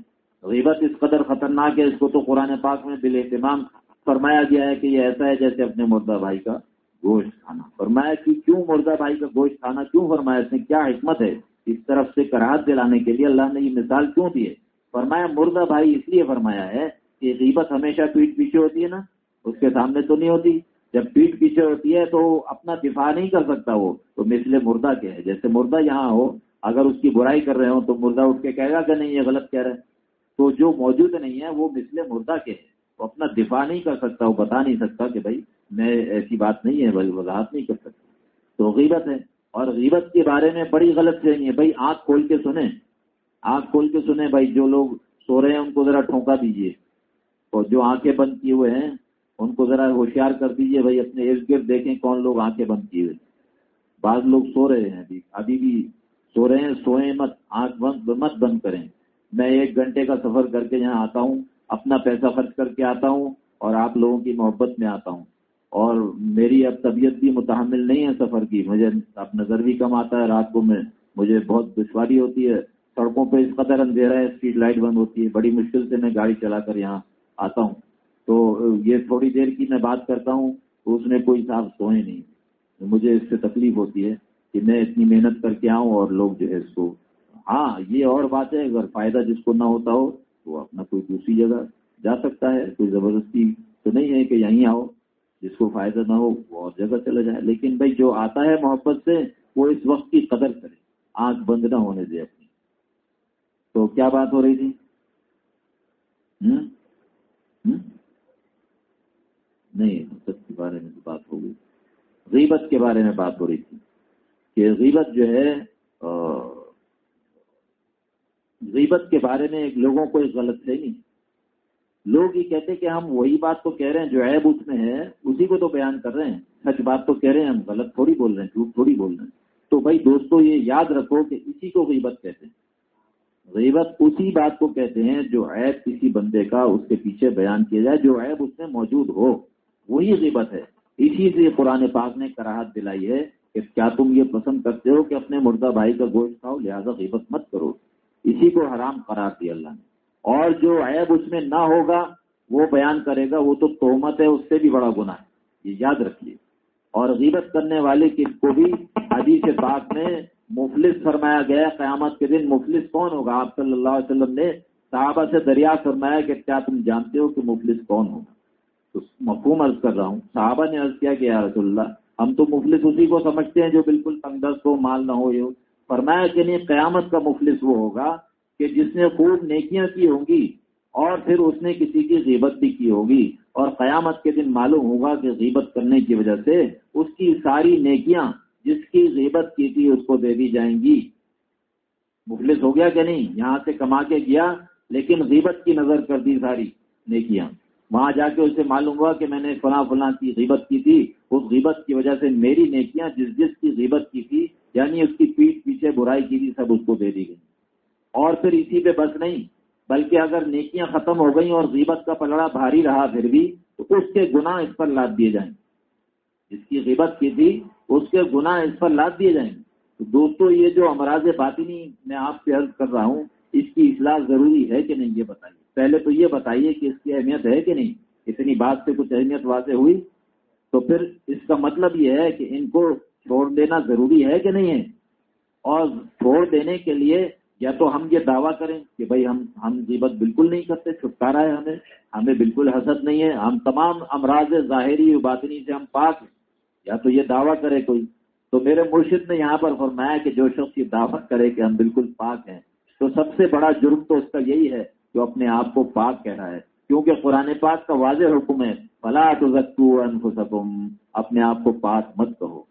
Speaker 1: غیبت اس قدر خطرناک ہے، اس کو تو قرآن پاک میں دل اہتمام فرمایا گیا ہے کہ یہ ایسا ہے جیسے اپنے مردہ بھائی کا گوشت کھانا۔ فرمایا کہ کیوں مردہ بھائی کا گوشت کھانا؟ کیوں فرمایا اس نے؟ کیا حکمت ہے؟ اس طرف سے کراہت دلانے کے لیے اللہ نے یہ مثال کیوں دی ہے؟ فرمایا مردہ بھائی اس لیے فرمایا ہے کہ غیبت ہمیشہ پیٹ پیچھے ہوتی ہے نا، اس کے سامنے تو نہیں ہوتی۔ جب پیٹ پیچھے ہوتی ہے تو اپنا دفاع نہیں کر سکتا وہ، تو مثل مردہ کے ہے؟ جیسے مردہ یہاں ہو، اگر اس کی برائی کر رہے ہو تو مردہ اٹھ کے کہے گا کہ نہیں، یہ غلط کہہ رہے تو جو موجود نہیں ہے وہ مثل مردہ کے ہے؟ وہ اپنا دفاع نہیں کر سکتا، وہ بتا نہیں سکتا کہ بھائی میں ایسی بات نہیں ہے، بھائی وضاحت نہیں کر سکتا۔ تو غیبت ہے۔ اور غیبت کے بارے میں بڑی غلط فہمی ہے۔ بھائی آنکھ کھول کے سنیں۔ آنکھ کھول کے سنیں بھائی، جو لوگ سو رہے ہیں ان کو ذرا ٹھونکا دیجیے اور جو آنکھیں بند کیے ہوئے ہیں ان کو ذرا ہوشیار کر دیجیے بھائی اپنے ارد گرد دیکھیں کون لوگ آنکھیں بند کیے ہوئے بعض لوگ سو رہے ہیں، ابھی ابھی بھی سو رہے ہیں، سوئیں مت، آنکھ بند مت بند کریں۔ میں ایک گھنٹے کا سفر کر کے یہاں آتا ہوں، اپنا پیسہ خرچ کر کے آتا ہوں اور آپ لوگوں کی محبت میں آتا ہوں۔ اور میری اب طبیعت بھی متحمل نہیں ہے سفر کی، مجھے اب نظر بھی کم آتا ہے۔ رات کو میں مجھے بہت دشواری ہوتی ہے۔ سڑکوں پہ اس قدر اندھیرا ہے، اسٹریٹ لائٹ بند ہوتی ہے۔ بڑی مشکل سے میں گاڑی چلا کر یہاں آتا ہوں۔ تو یہ تھوڑی دیر کی میں بات کرتا ہوں تو اس میں کوئی صاحب سوئے نہیں۔ مجھے اس سے تکلیف ہوتی ہے کہ میں اتنی محنت کر کے آؤں اور لوگ جو ہے اس کو ہاں یہ اور بات ہے، اگر فائدہ جس کو نہ ہوتا ہو، تو اپنا کوئی دوسری جگہ جا سکتا ہے۔ کوئی زبردستی تو نہیں ہے کہ یہیں آؤ، جس کو فائدہ نہ ہو، وہ اور جگہ چلا جائے۔ لیکن بھائی، جو آتا ہے محبت سے، وہ اس وقت کی قدر کرے۔ آنکھ بند نہ ہونے دے اپنی۔ تو کیا بات ہو رہی تھی؟ نہیں حسد کے بارے میں بات ہو گئی۔ غیبت کے بارے میں بات ہو رہی تھی کہ غیبت جو ہے غیبت کے بارے میں لوگوں کو ایک غلط ہے نہیں۔ لوگ یہ کہتے کہ ہم وہی بات تو کہہ رہے ہیں جو عیب اس میں ہے، اسی کو تو بیان کر رہے ہیں۔ سچ بات تو کہہ رہے ہیں، ہم غلط تھوڑی بول رہے ہیں، جھوٹ تھوڑی بول رہے ہیں۔ تو بھائی دوستو، یہ یاد رکھو کہ اسی کو غیبت کہتے ہیں۔ غیبت اسی بات کو کہتے ہیں جو عیب کسی بندے کا اس کے پیچھے بیان کیا جائے، جو عیب اس میں موجود ہو۔ وہی غیبت ہے۔ اسی سے قرآن پاک نے کراہت دلائی ہے کہ کیا تم یہ پسند کرتے ہو کہ اپنے مردہ بھائی کا گوشت کھاؤ، لہٰذا غیبت مت کرو۔ اسی کو حرام قرار دیا اللہ نے۔ اور جو عیب اس میں نہ ہوگا، وہ بیان کرے گا، وہ تو تہمت ہے، اس سے بھی بڑا گناہ ہے۔ یہ یاد رکھیے۔ اور غیبت کرنے والے کس کو بھی حدیث پاک میں مفلس فرمایا گیا، قیامت کے دن مفلس کون ہوگا؟ آپ صلی اللہ علیہ وسلم نے صحابہ سے دریا فرمایا کہ کیا تم جانتے ہو کہ مفلس کون ہوگا؟ مفہوم عرض کر رہا ہوں، صحابہ نے عرض کیا کہ یا رسول اللہ، ہم تو مفلس اسی کو سمجھتے ہیں جو بالکل تنگ دست ہو، مال نہ ہو، یہ فرمایا کہ نہیں، قیامت کا مفلس وہ ہوگا کہ جس نے خوب نیکیاں کی ہوں گی اور پھر اس نے کسی کی غیبت بھی کی ہوگی۔ اور قیامت کے دن معلوم ہوگا کہ غیبت کرنے کی وجہ سے اس کی ساری نیکیاں جس کی غیبت کی تھی اس کو دے دی جائیں گی۔ مفلس ہو گیا کہ نہیں؟ یہاں سے کما کے گیا، لیکن غیبت کی نظر کر دی ساری نیکیاں۔ وہاں جا کے اسے معلوم ہوا کہ میں نے فلاں فلاں کی غیبت کی تھی۔ اس غیبت کی وجہ سے میری نیکیاں جس جس کی غیبت کی تھی یعنی اس کی پیٹ پیچھے برائی کی تھی، سب اس کو دے دی گئی۔ اور پھر اسی پہ بس نہیں، بلکہ اگر نیکیاں ختم ہو گئیں اور غیبت کا پلڑا بھاری رہا پھر بھی، تو اس کے گناہ اس پر لاد دیے جائیں۔ جس کی غیبت کی تھی، اس کے گناہ اس پر لاد دیے جائیں۔ تو دوستو، یہ جو امراض باطنی میں آپ سے عرض کر رہا ہوں، اس کی اصلاح ضروری ہے کہ نہیں، یہ بتائیے۔ پہلے تو یہ بتائیے کہ اس کی اہمیت ہے کہ نہیں؟ اتنی بات سے کچھ اہمیت واضح ہوئی؟ تو پھر اس کا مطلب یہ ہے کہ ان کو چھوڑ دینا ضروری ہے کہ نہیں ہے؟ اور چھوڑ دینے کے لیے یا تو ہم یہ دعویٰ کریں کہ بھائی ہم ہم جیبت بالکل نہیں کرتے، چھٹکارا ہے ہمیں ہمیں بالکل حسد نہیں ہے، ہم تمام امراض ظاہری باطنی سے ہم پاک ہیں، یا تو یہ دعویٰ کرے کوئی۔ تو میرے مرشد نے یہاں پر فرمایا کہ جو شخص یہ دعوت کرے کہ ہم بالکل پاک ہیں، تو سب سے بڑا جرم تو اس کا یہی ہے جو اپنے آپ کو پاک کہہ رہا ہے۔ کیونکہ قرآن پاک کا واضح حکم ہے، فلا تو انفسکم اپنے آپ کو پاک مت کہو۔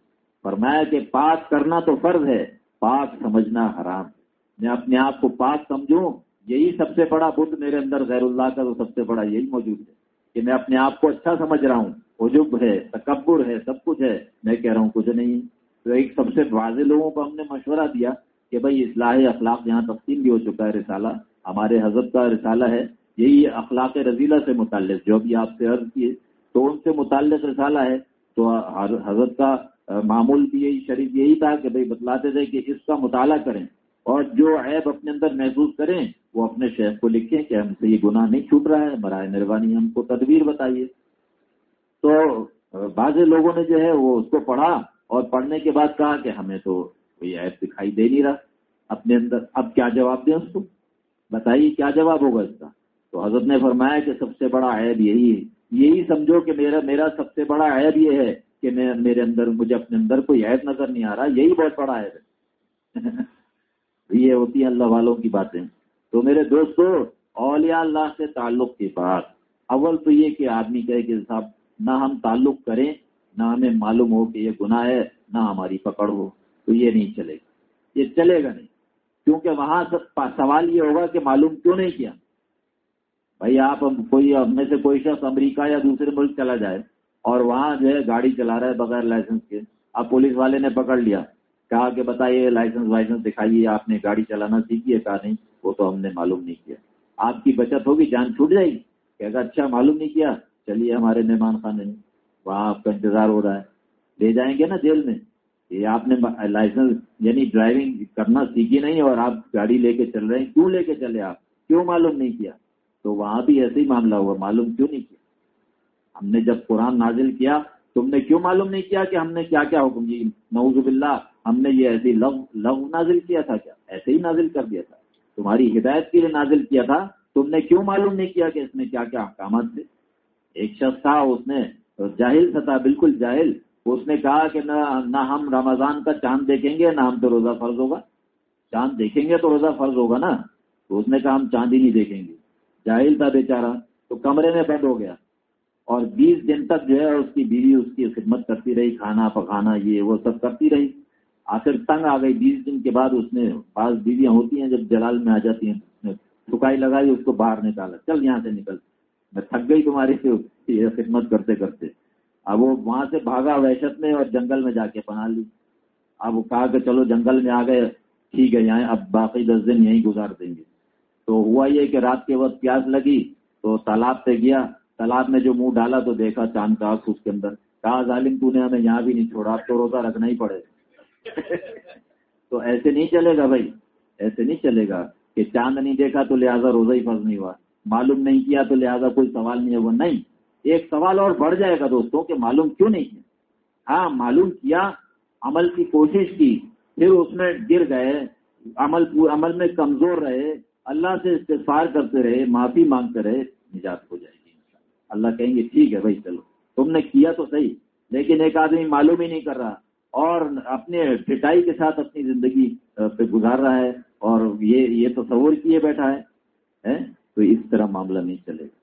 Speaker 1: فرمایا کہ پاک کرنا تو فرض ہے، پاک سمجھنا حرام میں اپنے آپ کو پاک سمجھوں، یہی سب سے بڑا بدھ میرے اندر غیر اللہ کا تو سب سے بڑا یہی موجود ہے۔ کہ میں اپنے آپ کو اچھا سمجھ رہا ہوں، عجب ہے، تکبر ہے، سب کچھ ہے۔ میں کہہ رہا ہوں، کچھ نہیں۔ تو ایک سب سے واضح لوگوں کو ہم نے مشورہ دیا کہ بھائی اصلاح اخلاق یہاں تقسیم بھی ہو چکا ہے، رسالہ۔ ہمارے حضرت کا رسالہ ہے، یہی اخلاق رضیلہ سے متعلق، جو بھی آپ سے عرض کیے تو ان سے متعلق رسالہ ہے۔ تو حضرت کا معمول بھی یہی شریف یہی تھا کہ بھائی بتلاتے تھے کہ اس کا مطالعہ کریں۔ اور جو عیب اپنے اندر محسوس کریں، وہ اپنے شیخ کو لکھیں کہ ہم سے یہ گناہ نہیں چھوٹ رہا ہے، برائے مہربانی ہم کو تدبیر بتائیے۔ تو بعض لوگوں نے جو ہے وہ اس کو پڑھا اور پڑھنے کے بعد کہا کہ ہمیں تو کوئی ایپ دکھائی دے نہیں رہا۔ اپنے اندر اب کیا جواب دیں اس کو؟ بتائیے کیا جواب ہوگا اس کا؟ تو حضرت نے فرمایا کہ سب سے بڑا عیب یہی ہے۔ یہی سمجھو کہ میرا میرا سب سے بڑا عیب یہ ہے کہ میں میرے اندر مجھے اپنے اندر کوئی عیب نظر نہیں آ رہا۔ یہی بہت بڑا عیب ہے۔ یہ ہوتی ہیں اللہ والوں کی باتیں۔ تو میرے دوستو، اولیاء اللہ سے تعلق کے بعد اول تو یہ کہ آدمی کہے کہ صاحب، نہ ہم تعلق کریں، نہ ہمیں معلوم ہو کہ یہ گناہ ہے، نہ ہماری پکڑ ہو۔ تو یہ نہیں چلے گا۔ یہ چلے گا نہیں۔ کیونکہ وہاں سوال یہ ہوگا کہ معلوم کیوں نہیں کیا؟ بھائی آپ کوئی میں سے کوئی شخص امریکہ یا دوسرے ملک چلا جائے اور وہاں جو ہے گاڑی چلا رہا ہے بغیر لائسنس کے، اب پولیس والے نے پکڑ لیا، کہا کہ بتائیے لائسنس وائسنس دکھائیے، آپ نے گاڑی چلانا سیکھی ہے، کہا نہیں، وہ تو ہم نے معلوم نہیں کیا۔ آپ کی بچت ہوگی، جان چھوٹ جائے گی کہ اگر اچھا معلوم نہیں کیا، چلیے ہمارے مہمان خانے میں وہاں آپ کا انتظار ہو رہا ہے۔ لے جائیں گے نا جیل میں۔ یہ آپ نے لائسنس یعنی ڈرائیونگ کرنا سیکھی نہیں اور آپ گاڑی لے کے چل رہے ہیں، کیوں لے کے چلے آپ؟ کیوں معلوم نہیں کیا؟ تو وہاں بھی ایسے ہی معاملہ ہوا، معلوم کیوں نہیں کیا؟ ہم نے جب قرآن نازل کیا، تم نے کیوں معلوم نہیں کیا کہ ہم نے کیا کیا حکم؟ جی نوز باللہ، ہم نے یہ ایسے لو لو نازل کیا تھا کیا؟ ایسے ہی نازل کر دیا تھا۔ تمہاری ہدایت کے لیے نازل کیا تھا، تم نے کیوں معلوم نہیں کیا کہ اس میں کیا کیا احکامات تھے؟ ایک شخص تھا، اس نے جاہل تھا، بالکل جاہل۔ اس نے کہا کہ نہ نہ ہم رمضان کا چاند دیکھیں گے، نہ ہم تو روزہ فرض ہوگا۔ چاند دیکھیں گے تو روزہ فرض ہوگا نا۔ تو اس نے کہا ہم چاند ہی نہیں دیکھیں گے۔ جاہل تھا بیچارہ، تو کمرے میں بند ہو گیا۔ اور بیس دن تک جو ہے اس کی بیوی اس کی خدمت کرتی رہی، کھانا پکانا، یہ وہ سب کرتی رہی۔ آخر تنگ آ گئی۔ بیس دن کے بعد اس نے بعض بیویاں ہوتی ہیں، جب جلال میں آ جاتی ہیں ٹھکائی لگائی، اس کو باہر نکالا۔ چل یہاں سے نکل۔ میں تھک گئی تمہاری خدمت کرتے کرتے۔ اب وہ وہاں سے بھاگا وحشت میں اور جنگل میں جا کے بنا لی۔ اب وہ کہا کہ چلو جنگل میں آ گئے، ٹھیک ہے، یہاں اب باقی دس دن یہیں گزار دیں گے۔ تو ہوا یہ کہ رات کے وقت پیاس لگی تو تالاب پہ گیا۔ تالاب میں جو منہ ڈالا تو دیکھا چاند کا اس کے اندر۔ کہا، ظالم، تو نے ہمیں یہاں بھی نہیں چھوڑا تو روزہ رکھنا ہی پڑے تو ایسے نہیں چلے گا بھائی، ایسے نہیں چلے گا کہ چاند نہیں دیکھا تو لہٰذا روزہ ہی فرض نہیں ہوا۔ معلوم نہیں کیا تو لہٰذا کوئی سوال نہیں ہے، وہ نہیں۔ ایک سوال اور بڑھ جائے گا دوستوں کہ معلوم کیوں نہیں کیا ہاں معلوم کیا، عمل کی کوشش کی، پھر اس میں گر گئے، عمل عمل میں کمزور رہے، اللہ سے استفار کرتے رہے، معافی مانگتے رہے، نجات ہو جائے گی اللہ کہیں گے، ٹھیک ہے بھائی، چلو۔ تم نے کیا تو صحیح، لیکن ایک آدمی معلوم ہی نہیں کر رہا اور اپنے پٹائی کے ساتھ اپنی زندگی پہ گزار رہا ہے اور یہ یہ تصور کیے بیٹھا ہے تو اس طرح معاملہ نہیں چلے گا۔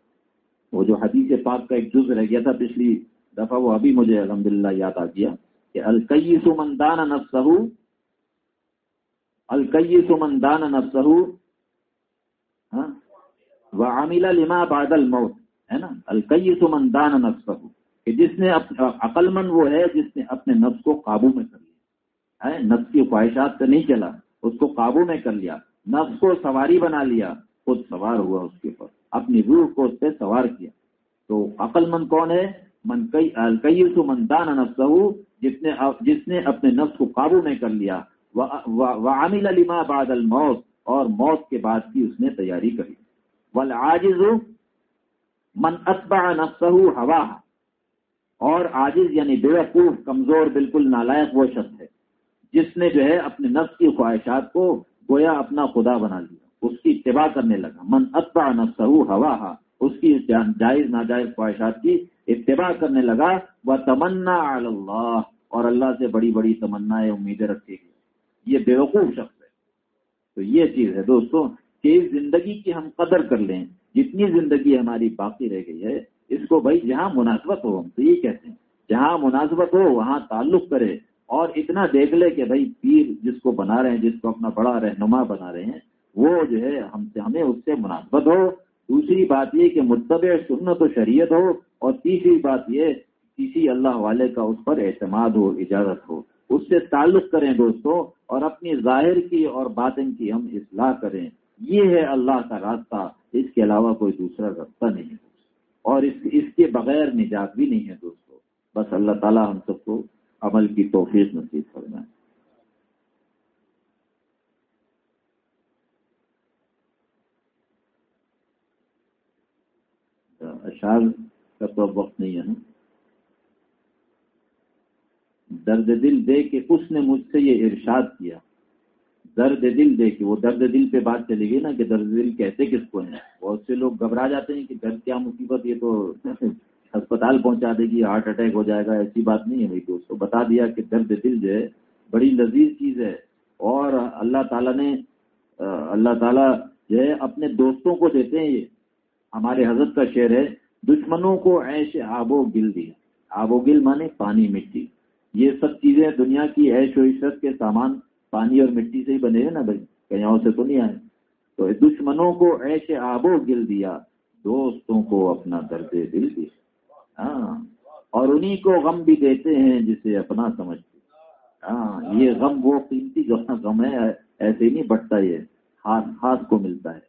Speaker 1: وہ جو حدیث پاک کا ایک جز رہ گیا تھا، پچھلی دفعہ وہ ابھی مجھے الحمدللہ یاد آ گیا کہ القی سمندان نفسہ القی سمندان نفسہ ہاں وہ عاملہ لما بادل موت ہے نا؟ القی سمندان نفسہ، کہ جس نے عقل مند وہ ہے جس نے اپنے نفس کو قابو میں کر لیا، ہے؟ نفس کی خواہشات سے نہیں چلا، اس کو قابو میں کر لیا، نفس کو سواری بنا لیا، خود سوار ہوا اس کے اوپر۔ اپنی روح کو اس سے سوار کیا۔ تو عقل مند کون ہے؟ من کئی سو مندان نفس جس نے جس نے اپنے نفس کو قابو میں کر لیا۔ وہ عامل علیما بعد الموت، اور موت کے بعد کی اس نے تیاری کری۔ ول عاجز من اتبع نفسہ ہوا اور عاجز یعنی بے وقوف، کمزور، بالکل نالائق وہ شخص ہے، جس نے جو ہے اپنے نفس کی خواہشات کو گویا اپنا خدا بنا لیا۔ اس کی اتباع کرنے لگا۔ من اتبع نفسہ ہوا اس کی جائز ناجائز خواہشات کی اتباع کرنے لگا۔ وہ تمنا اللہ اور اللہ سے بڑی بڑی تمنا امیدیں رکھے گی یہ بیوقوف شخص ہے۔ تو یہ چیز ہے دوستوں کہ اس زندگی کی ہم قدر کر لیں، جتنی زندگی ہماری باقی رہ گئی ہے، اس کو بھائی جہاں مناسبت ہو، ہم تو یہ کہتے ہیں، جہاں مناسبت ہو، وہاں تعلق کرے۔ اور اتنا دیکھ لے کہ بھائی پیر جس کو بنا رہے ہیں، جس کو اپنا بڑا رہنما بنا رہے ہیں وہ جو ہے ہم سے ہمیں اس سے مناسبت ہو۔ دوسری بات یہ کہ متبع سنت و شریعت ہو اور تیسری بات یہ کسی اللہ والے کا اس پر اعتماد ہو، اجازت ہو۔ اس سے تعلق کریں دوستوں اور اپنی ظاہر کی اور باطن کی ہم اصلاح کریں۔ یہ ہے اللہ کا راستہ، اس کے علاوہ کوئی دوسرا راستہ نہیں۔ ہے اور اس اس کے بغیر نجات بھی نہیں ہے دوستوں بس اللہ تعالیٰ ہم سب کو عمل کی توفیق نصیب کرنا ہے کا تو اب وقت نہیں ہے نا۔ درد دل دے کے اس نے مجھ سے یہ ارشاد کیا۔ درد دل دے کے، وہ درد دل پہ بات چلے گی نا کہ درد دل کہتے کس کو ہیں بہت سے لوگ گھبرا جاتے ہیں کہ گھر کیا مصیبت، یہ تو اسپتال پہنچا دے گی، ہارٹ اٹیک ہو جائے گا، ایسی بات نہیں ہے بھائی دوستوں بتا دیا کہ درد دل جو ہے، بڑی لذیذ چیز ہے۔ اور اللہ تعالیٰ نے، اللہ تعالیٰ جو ہے، اپنے دوستوں کو دیتے ہیں یہ۔ ہمارے حضرت کا شعر ہے دشمنوں کو ایش آب و گل دیا آب و گل مانے پانی، مٹی۔ یہ سب چیزیں دنیا کی ایش و عشرت کے سامان، پانی اور مٹی سے ہی بنے ہیں نا بھائی؟ کہیں سے تو نہیں آئے۔ تو دشمنوں کو ایسے آب و گل دیا، دوستوں کو اپنا درد دل دیا۔ ہاں اور انہی کو غم بھی دیتے ہیں جسے اپنا سمجھتے ہاں یہ غم وہ قیمتی غم ہے، ایسے ہی نہیں بٹتا یہ خاص خاص کو ملتا ہے۔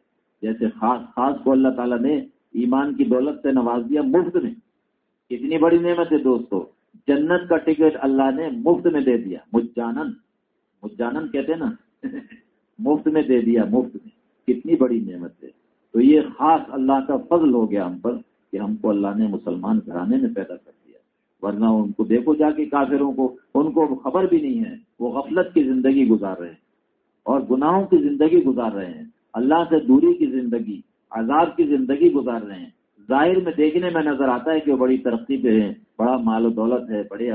Speaker 1: جیسے خاص خاص کو اللہ تعالیٰ نے ایمان کی دولت سے نواز دیا مفت میں۔ اتنی بڑی نعمت ہے دوستو، جنت کا ٹکٹ اللہ نے مفت میں دے دیا۔ مجانند مجانن کہتے نا۔ مفت میں دے دیا، مفت میں۔ کتنی بڑی نعمت ہے۔ تو یہ خاص اللہ کا فضل ہو گیا ہم پر کہ ہم کو اللہ نے مسلمان گھرانے میں پیدا کر دیا۔ ورنہ ان کو دیکھو جا کے کافروں کو، ان کو خبر بھی نہیں ہے۔ وہ غفلت کی زندگی گزار رہے ہیں اور گناہوں کی زندگی گزار رہے ہیں۔ اللہ سے دوری کی زندگی عذاب کی زندگی گزار رہے ہیں۔ ظاہر میں دیکھنے میں نظر آتا ہے کہ وہ بڑی ترقی پہ ہے بڑا مال و دولت ہے بڑے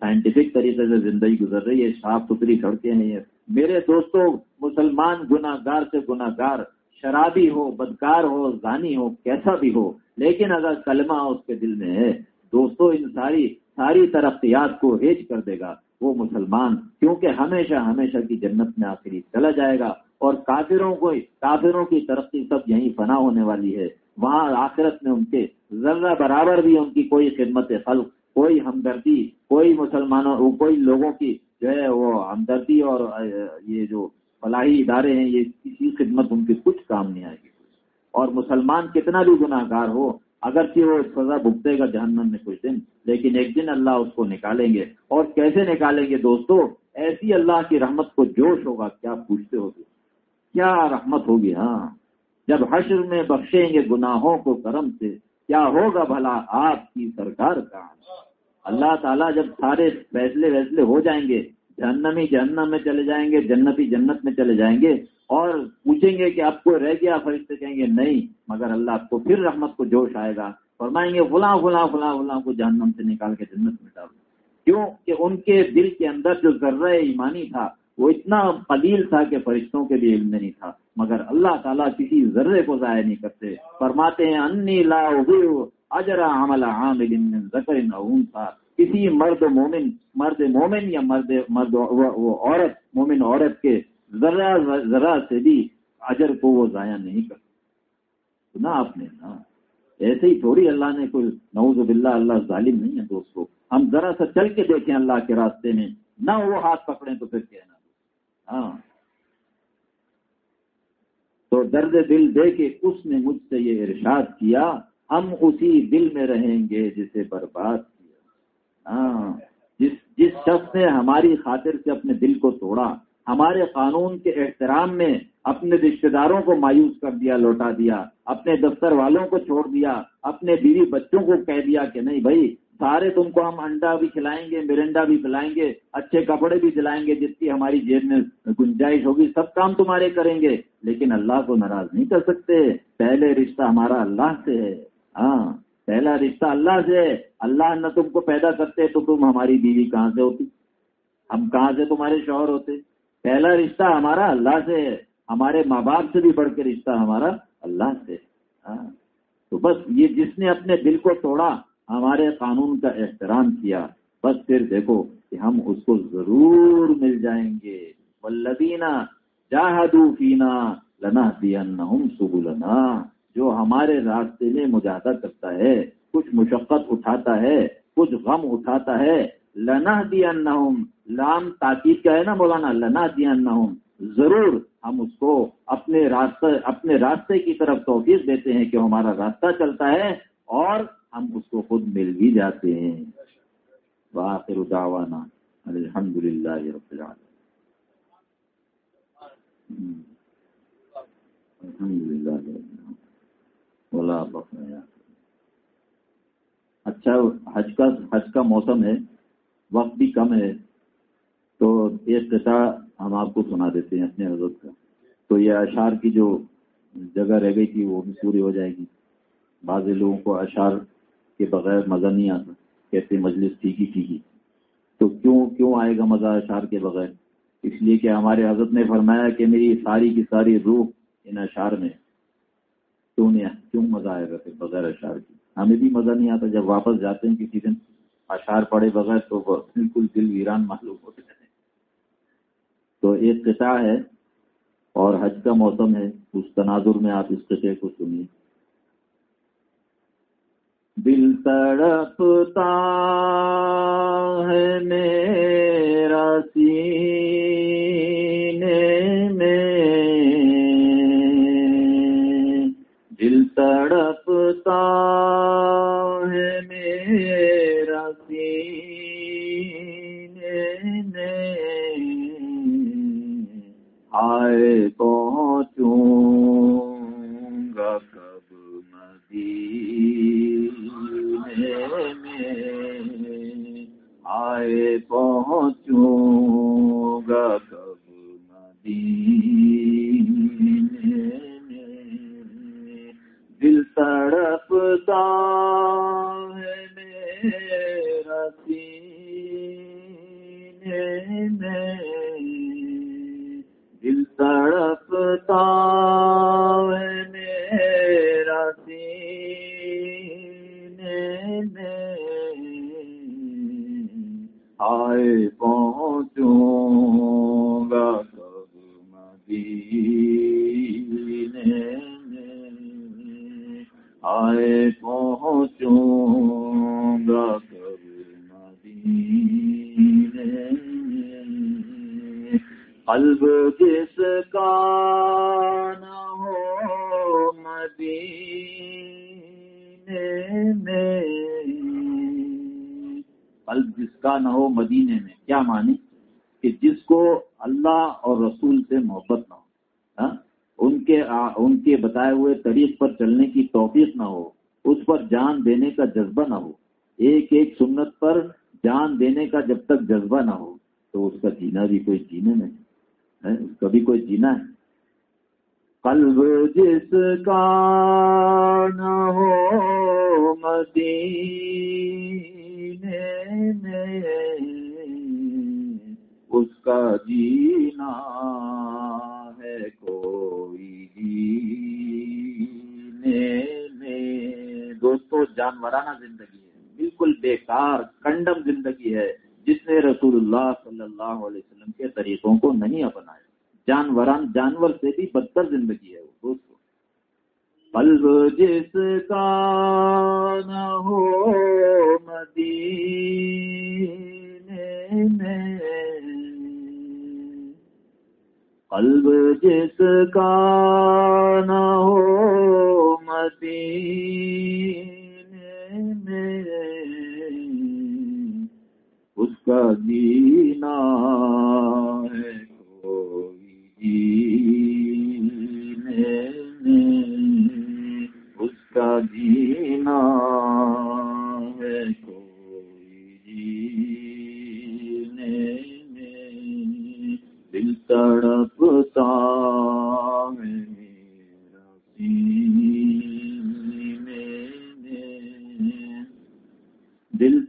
Speaker 1: سائنٹیفک طریقے سے زندگی گزر رہی ہے صاف ستھری سڑکیں ہیں۔ میرے دوستوں مسلمان گناہ گار سے گناہ گار شرابی ہو، بدکار ہو، زانی ہو، کیسا بھی ہو، لیکن اگر کلمہ اس کے دل میں ہے دوستوں ان ساری ساری ترقیات کو ہیج کر دے گا وہ مسلمان، کیونکہ ہمیشہ ہمیشہ کی جنت میں آخری چلا جائے گا۔ اور کافروں کو کافروں کی ترقی سب یہیں فنا ہونے والی ہے۔ وہاں آخرت میں ان کے ذرہ برابر بھی ان کی کوئی خدمت خلق، کوئی ہمدردی، کوئی مسلمانوں کوئی لوگوں کی جو ہے وہ ہمدردی اور یہ جو فلاحی ادارے ہیں، یہ کسی خدمت ان کی کچھ کام نہیں آئے گی۔ اور مسلمان کتنا بھی گناہ گار ہو، اگرچہ وہ سزا بھگتے گا جہنم میں کچھ دن، لیکن ایک دن اللہ اس کو نکالیں گے۔ اور کیسے نکالیں گے دوستو؟ ایسی اللہ کی رحمت کو جوش ہوگا، کیا پوچھتے ہوگے؟ کیا رحمت ہوگی ہاں؟ جب حشر میں بخشیں گے گناہوں کو کرم سے، کیا ہوگا بھلا آپ کی سرکار کا؟ اللہ تعالیٰ جب سارے فیصلے ویسلے ہو جائیں گے، جہنمی جہنم میں چلے جائیں گے، جنتی جنت میں چلے جائیں گے، اور پوچھیں گے کہ آپ کو رہ گیا فرشتے، کہیں گے نہیں، مگر اللہ آپ کو پھر رحمت کو جوش آئے گا، فرمائیں گے فلاں فلاں فلاں فلاں کو جہنم سے نکال کے جنت میں ڈال کیوں؟ کہ ان کے دل کے اندر جو ذرہ ایمانی تھا وہ اتنا قلیل تھا کہ فرشتوں کے بھی علم نہیں تھا۔ مگر اللہ تعالیٰ کسی ذرے کو ضائع نہیں کرتے۔ فرماتے ہیں، انی لا اجرا عمل عامل من ذکر تھا کسی مرد مومن مرد مومن یا مرد مرد وہ عورت، مومن عورت کے ذرا ذرا سے بھی اجر کو وہ ضائع نہیں کرتے۔ سنا آپ نے نا؟ ایسے ہی تھوڑی اللہ نے کوئی، نعوذ باللہ اللہ ظالم نہیں ہے دوستو۔ ہم ذرا سا چل کے دیکھیں اللہ کے راستے میں۔ نہ وہ ہاتھ پکڑے تو پھر کہنا ہاں۔ تو درد دل دے کے اس نے مجھ سے یہ ارشاد کیا، ہم اسی دل میں رہیں گے جسے برباد کیا۔ ہاں۔ جس جس شخص نے ہماری خاطر سے اپنے دل کو توڑا، ہمارے قانون کے احترام میں اپنے رشتے داروں کو مایوس کر دیا، لوٹا دیا، اپنے دفتر والوں کو چھوڑ دیا، اپنے بیوی بچوں کو کہہ دیا کہ نہیں بھائی سارے تم کو ہم انڈا بھی کھلائیں گے، مرنڈا بھی پلائیں گے، اچھے کپڑے بھی دلائیں گے، جس کی ہماری جیب میں گنجائش ہوگی، سب کام تمہارے کریں گے۔ لیکن اللہ کو ناراض نہیں کر سکتے۔ پہلے رشتہ ہمارا اللہ سے ہے۔ ہاں پہلا رشتہ اللہ سے ہے۔ اللہ نہ تم کو پیدا کرتے تو تم ہماری بیوی کہاں سے ہوتی؟ ہم کہاں سے تمہارے شوہر ہوتے؟ پہلا رشتہ ہمارا اللہ سے ہے۔ ہمارے ماں باپ سے بھی بڑھ کے رشتہ ہمارا اللہ سے ہاں تو بس یہ جس نے اپنے دل کو توڑا ہمارے قانون کا احترام کیا، بس پھر دیکھو کہ ہم اس کو ضرور مل جائیں گے۔ ولدینہ جاہدو فینا لنا دیا سبلنا۔ جو ہمارے راستے میں مجاہدہ کرتا ہے، کچھ مشقت اٹھاتا ہے، کچھ غم اٹھاتا ہے لنا دیا لام تاکید کا ہے نا مولانا؟ لنا دیا ضرور ہم اس کو اپنے راستے اپنے راستے کی طرف توفیق دیتے ہیں کہ ہمارا راستہ چلتا ہے اور ہم اس کو خود مل بھی جاتے ہیں۔ باخر دعوانا الحمد للہ رب الحمد للہ اچھا حج کا حج کا موسم ہے، وقت بھی کم ہے، تو ایک قطع ہم آپ کو سنا دیتے ہیں اپنے حضرت کا۔ تو یہ اشار کی جو جگہ رہ گئی تھی وہ بھی پوری ہو جائے گی۔ بعض لوگوں کو اشار کے بغیر مزہ نہیں آتا، کہتے مجلس ٹھیک ہی ٹھیک ہی۔ تو کیوں کیوں آئے گا مزہ اشار کے بغیر؟ اس لیے کہ ہمارے حضرت نے فرمایا کہ میری ساری کی ساری روح ان اشار میں کیوں نہیں کیوں مزہ آئے گا پھر بغیر اشار کی ہمیں بھی مزہ نہیں آتا جب واپس جاتے ہیں کسی دن۔ اشار پڑے بغیر تو بالکل دل ویران معلوم ہوتے ہیں۔ تو ایک قطع ہے اور حج کا موسم ہے، اس تناظر میں آپ اس قطعے کو سنیے۔ دل تڑپتا ہے میرا سینے میں۔ دل تڑپتا ہے میرا سینے میں۔ آئے پہنچوں پہنچوں گا کب مدینے میں؟ دل تڑپتا ہے میرا سینے میں۔ دل تڑپتا اللہ علیہ وسلم کے طریقوں کو نہیں اپنایا۔ جانوران جانور سے بھی بدتر زندگی ہے وہ دوستوں قلب جس کا نہ ہو مدینے میں، قلب جس کا نہ ہو مدینے کا جینا ہے۔ کوئی اس کا جینا ہے۔ کوئی میں دل تڑپتا ہے۔ میرا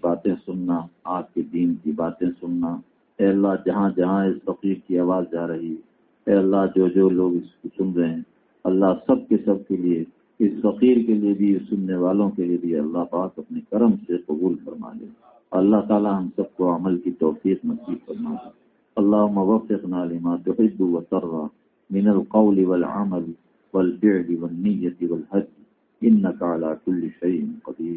Speaker 1: باتیں سننا آپ کے دین کی باتیں سننا۔ اے اللہ، جہاں جہاں اس فقیر کی آواز جا رہی اے اللہ، جو جو لوگ اس کو سن رہے ہیں، اللہ سب کے سب کے لیے، اس فقیر کے لیے بھی سننے والوں کے لیے بھی اللہ پاک اپنے کرم سے قبول فرما لے۔ اللہ تعالی ہم سب کو عمل کی توفیق نصیب فرما دے۔ اللہ موفقنا نالما تحب وترضى من القول والعمل والفعل والنية والهدي إنك على كل شيء قدير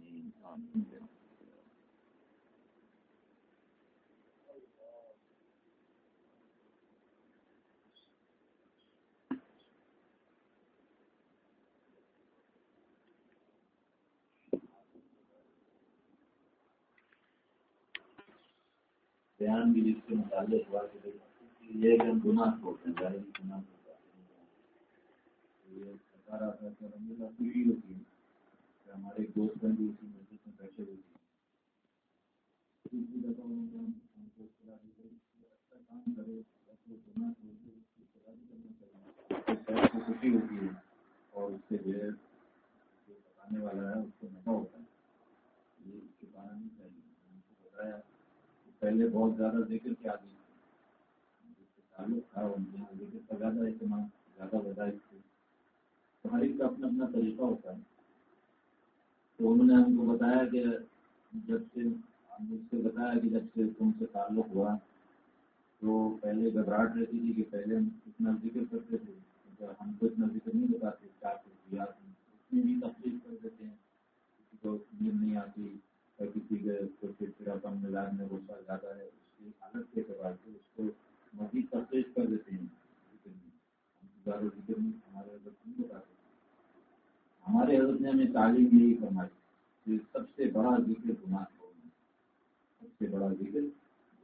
Speaker 1: بیان بھی جس کے متعلق ہوا کہ یہ کہ ہم گناہ چھوڑتے ہیں، ظاہر گناہ خوشی ہوتی ہے۔ ہمارے دوست بن بھی اسی مسجد میں بیٹھے ہوئے تھے خوشی ہوتی ہے اور اس سے جو ہے بتانے والا ہے، اس کو نفع ہوتا ہے۔ یہ چھپانا نہیں چاہیے ہم کو بتایا۔ پہلے بہت زیادہ ذکر کیا دیا تعلق تھا ذکر کا زیادہ اہتمام، زیادہ وظائف تھے تمہاری کا اپنا اپنا طریقہ ہوتا ہے۔ تو انہوں نے ہم کو بتایا کہ جب سے مجھ سے بتایا کہ جب سے تم سے تعلق ہوا، تو پہلے گھبراہٹ رہتی تھی کہ پہلے ہم اتنا ذکر کرتے تھے۔ ہم کو اتنا ذکر نہیں بتاتے کیا کچھ اس میں بھی تفریح کر دیتے ہیں۔ کسی کو نیند نہیں آتی کسی کے میدان میں غصہ زیادہ ہے، اس کی حالت کے اعتبار سے اس کو مزید تفریح کر دیتے ہیں۔ ذکر ذکر میں ہمارے حضرت نہیں بتاتے ہمارے حضرت نے ہمیں تعلیم یہی فرمائی کہ سب سے بڑا ذکر گناہ چھوڑنا۔ سب سے بڑا ذکر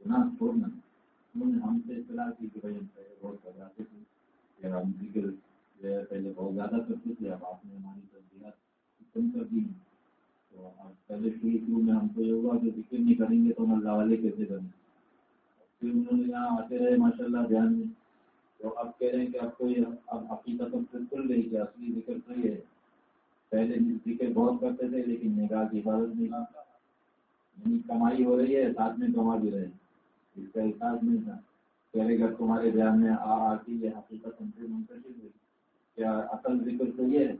Speaker 1: گناہ چھوڑنا۔ انہوں نے ہم سے اطلاع کی کہ بھائی ہم پہلے بہت گھبراتے تھے کہ ہم ذکر پہلے بہت زیادہ کرتے تھے، اب آپ نے ہماری تربیت کم کر دی۔ تو اب پہلے شروع شروع میں ہم کو یہ ہوا کہ ذکر نہیں کریں گے تو ہم اللہ والے کیسے کریں پھر انہوں نے یہاں آتے رہے ماشاء اللہ دھیان میں تو اب کہہ رہے ہیں کہ اب کو یہ اب حقیقت کھل رہی کہ اصلی ذکر صحیح ہے۔ پہلے ذکر بہت کرتے تھے لیکن نگاہ کی حفاظت نہیں۔ یعنی کمائی ہو رہی ہے، ساتھ میں کما بھی رہے اس کا احساس نہیں تھا۔ پہلے اگر تمہارے دھیان میں آ آتی یہ حقیقت منتشر ہوئی۔ کیا اصل ذکر تو یہ ہے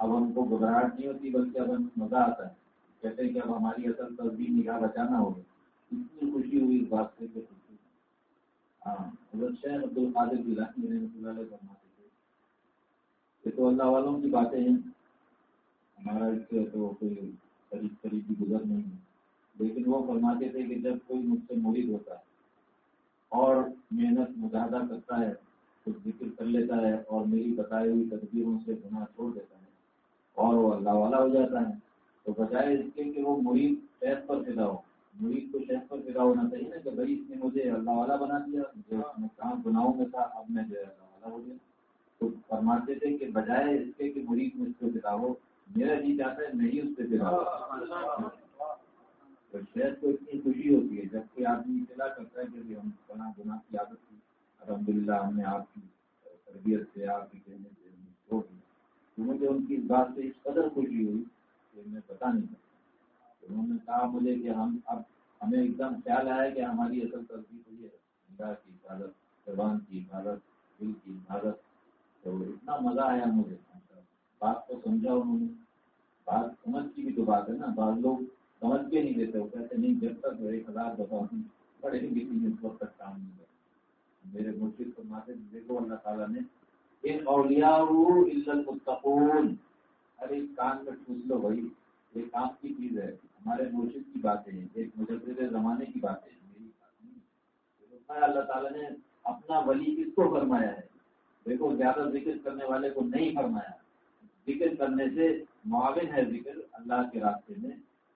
Speaker 1: اب ہم کو گھبراہٹ نہیں ہوتی، بلکہ اب ہم مزہ آتا ہے۔ کہتے ہیں کہ اب ہماری اصل تصویر نگاہ بچانا ہوگا اتنی خوشی ہوئی اس بات سے کہ خوشی ہاں حضرت شیخ عبد القادر جیلانی رحمۃ اللہ علیہ فرماتے تھے۔ یہ تو اللہ والوں کی باتیں ہیں۔ ہمارا اس سے تو کوئی قریب قریبی گزر نہیں ہے۔ لیکن وہ فرماتے تھے کہ جب کوئی مجھ سے مرید ہوتا ہے اور محنت مجاہدہ کرتا ہے کچھ ذکر کر لیتا ہے اور میری بتائی ہوئی تدبیروں سے گناہ چھوڑ دیتا ہے۔ اور وہ اللہ والا ہو جاتا ہے۔ تو بجائے اس کے کہ وہ مرید شہد پر فدا ہو۔ مرید کو شہد پر فدا ہونا چاہیے نا کہ بھائی اس نے مجھے اللہ والا بنا دیا جو میں کہاں گناہوں میں تھا، اب میں جو ہے اللہ والا ہو گیا۔ تو فرماتے تھے کہ بجائے اس کے کہ مرید میں اس کو فدا ہو، میرا جی چاہتا ہے میں ہی اس پہ فدا ہوں۔ تو شہد کو اتنی خوشی ہوتی ہے، جب کوئی آدمی اطلاع کرتا ہے کہ ہم گناہ گناہ کی عادت تھی الحمد للہ ہم نے آپ کی تربیت سے، آپ کی کہنے سے مجھے ان کی اس بات سے اس قدر خوشی ہوئی کہ میں بتا نہیں سکتا انہوں نے کہا مجھے کہ ہم اب ہمیں ایک دم خیال آیا کہ ہماری اصل تربیت ہوئی ہے۔ نگاہ کی حفاظت زبان کی حفاظت، دل کی حفاظت۔ تو اتنا مزہ آیا مجھے۔ بات کو سمجھا انہوں نے۔ بات سمجھ کی بھی تو بات ہے نا۔ بعض لوگ سمجھ کے نہیں دیتے، وہ کہتے نہیں، جب تک ایک ہزار دفعہ پڑھیں گے، اس وقت تک کام نہیں کرے میرے مرشد کو ماتے دیکھو اللہ تعالیٰ نے ان اولیاء المتقون۔ ارے کان میں ٹھوس لو بھائی، یہ کام کی چیز ہے، ہمارے مرشد کی باتیں ہیں، ایک مجدد زمانے کی باتیں ہیں، میری بات نہیں اللہ تعالیٰ نے اپنا ولی کس کو فرمایا ہے؟ دیکھو، زیادہ ذکر کرنے والے کو نہیں فرمایا۔ ذکر کرنے سے معاون ہے ذکر، اللہ کے راستے میں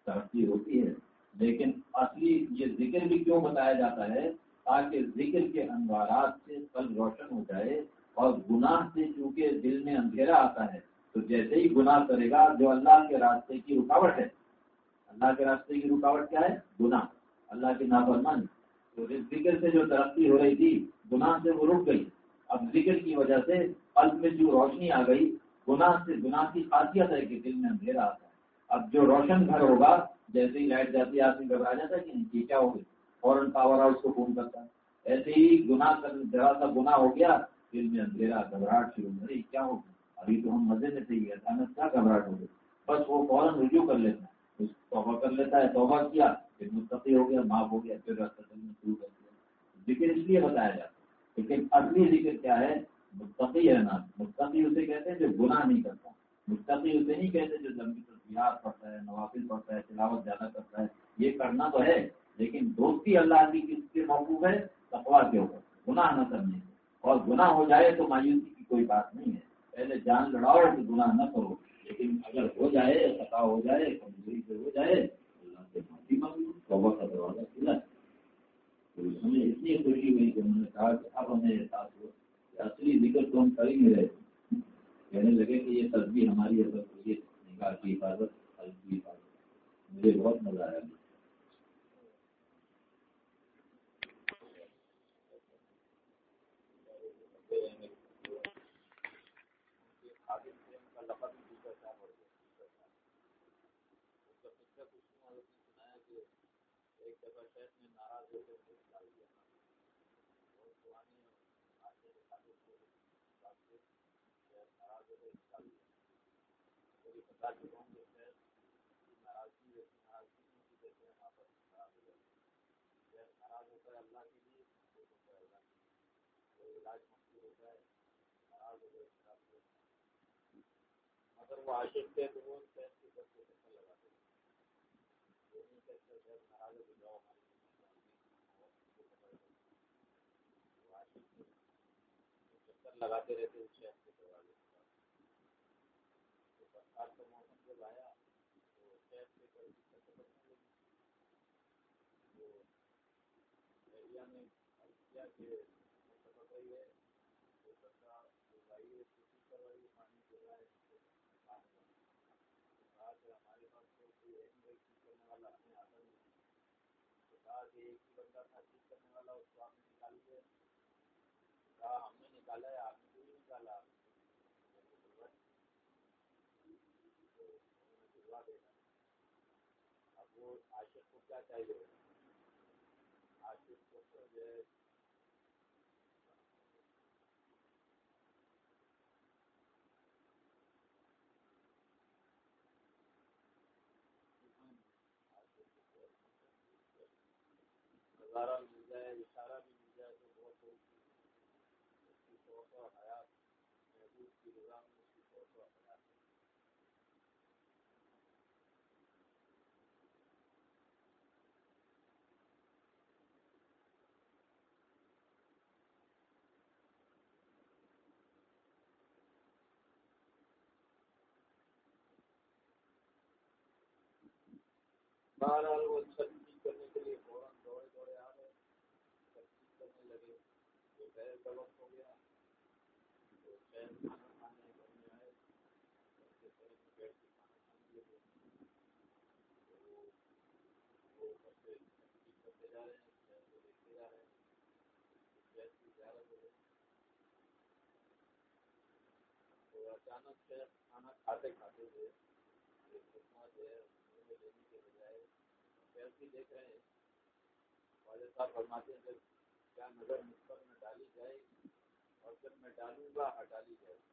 Speaker 1: ترقی ہوتی ہے۔ لیکن اصلی یہ ذکر بھی کیوں بتایا جاتا ہے؟ تاکہ ذکر کے انوارات سے کل روشن ہو جائے اور گناہ سے چونکہ دل میں اندھیرا آتا ہے، تو جیسے ہی گناہ کرے گا، جو اللہ کے راستے کی رکاوٹ ہے۔ اللہ کے راستے کی رکاوٹ کیا ہے؟ گناہ۔ اللہ کی نافرمانی۔ تو اس ذکر سے جو ترقی ہو رہی تھی، گناہ سے وہ رک گئی۔ اب ذکر کی وجہ سے قلب میں جو روشنی آ گئی، گناہ سے گناہ کی خاصیت ہے کہ دل میں اندھیرا آتا ہے۔ اب جو روشن گھر ہوگا، جیسے ہی لائٹ جاتی ہے آدمی گھبرا جاتا ہے کہ نہیں کیا ہو گئی فوراً پاور ہاؤس کو فون کرتا ہے۔ ایسے ہی گناہ ذرا سا گناہ ہو گیا دل میں اندھیرا گھبراہٹ شروع ہو کیا ہوگا ابھی تو ہم مزے میں تھے اچانک کیا گھبراہٹ ہو گئی؟ بس وہ فوراً رجوع کر لیتا ہے توبہ کر لیتا ہے، توبہ کیا؟ پھر مستقی ہو گیا، معاف ہو گیا، پھر راستہ چلنا شروع کر دیا۔ ذکر اس لیے بتایا جاتا ہے، لیکن اصلی ذکر کیا ہے؟ مستقی رہنا مستقی اسے کہتے ہیں جو گناہ نہیں کرتا۔ مستقی اسے نہیں کہتے جو لمبی تصویرات پڑھتا ہے، نوافل پڑھتا ہے، تلاوت زیادہ کرتا ہے۔ یہ کرنا تو ہے، لیکن دوستی اللہ کی کس کے موقوف ہے تقوا کے اوپر، گناہ نہ کرنے کے۔ اور گناہ ہو جائے تو مایوسی کی کوئی بات نہیں ہے۔ پہلے جان لڑاؤ کہ گناہ نہ کرو۔ لیکن اگر ہو جائے، خطا ہو جائے، کمزوری سے ہو جائے، اللہ سے معافی مانگو، توبہ کا دروازہ کھلا۔ تو ہمیں اتنی خوشی ہوئی کہ انہوں نے کہا کہ اب ہمیں احساس ہو۔ کہ اصلی ذکر تو ہم کر ہی نہیں رہے۔ کہنے لگے کہ یہ تصویر ہماری اثر ہوئی نگاہ کی حفاظت قلب کی حفاظت۔ مجھے بہت مزہ آیا۔ اگر وہ عاشق تھے تو وہ لگاتے رہتے اس شہر کے دروازے برسات کا موسم جب آیا، تو ایریا پڑ رہی ہے پانی ہمارے پاس تو کوئی کرنے والا ہمیں آتا نہیں۔ تو کہا کہ ایک ہی بندہ تھا کرنے والا، اس کو آپ نے نکال دیا۔ کہا ہم نے نکالا ہے آپ نے نکالا اب وہ عاشق کو کیا چاہیے عاشق کو جو ہے نظارہ مل جائے، اشارہ بھی مل جائے تو بہت بہت اس کی و حیات محبوب کی رضا میں اس کی شوق و حیات بہرحال وہ چھت کرنے کے لیے فوراً دوڑے دوڑے آ گئے کرنے لگے تو پہلے کا وقت ہو گیا۔ اچانک شہر کھانا کھاتے کھاتے ہوئے جو ہے لینے کے بجائے سیلفی دیکھ رہے ہیں والد صاحب فرماتے ہیں جب کیا نظر مجھ میں ڈالی جائے گی اور جب میں ڈالوں گا، ہٹا لی جائے گی۔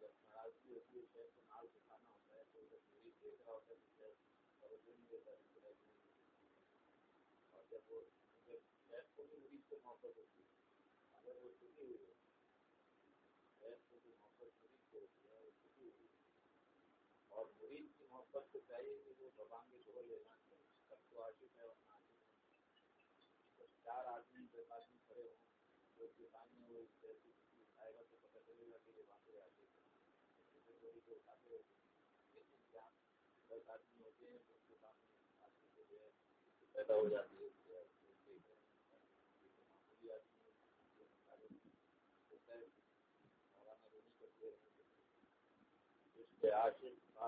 Speaker 1: جب ناراضگی ہوتی ہے شہر کو نال دکھانا ہوتا ہے، تو جب مریض دیکھ رہا ہوتا ہے شہر توجہ نہیں دیتا ہے اور جب وہ جب شہر کو بھی مریض سے محبت ہوتی ہے، اگر وہ چھٹی ہوئی ہے شہر کو بھی محبت مریض سے ہوتی ہے، وہ چھٹی ہوئی ہے اور مریض کی محبت سے چاہیے کہ وہ زبان کے ڈھول لینا سب تو عاشق ہے ورنہ عاشق چار آدمی دس آدمی کھڑے ہوں۔ پیدا ہو جاتی ہے عاشق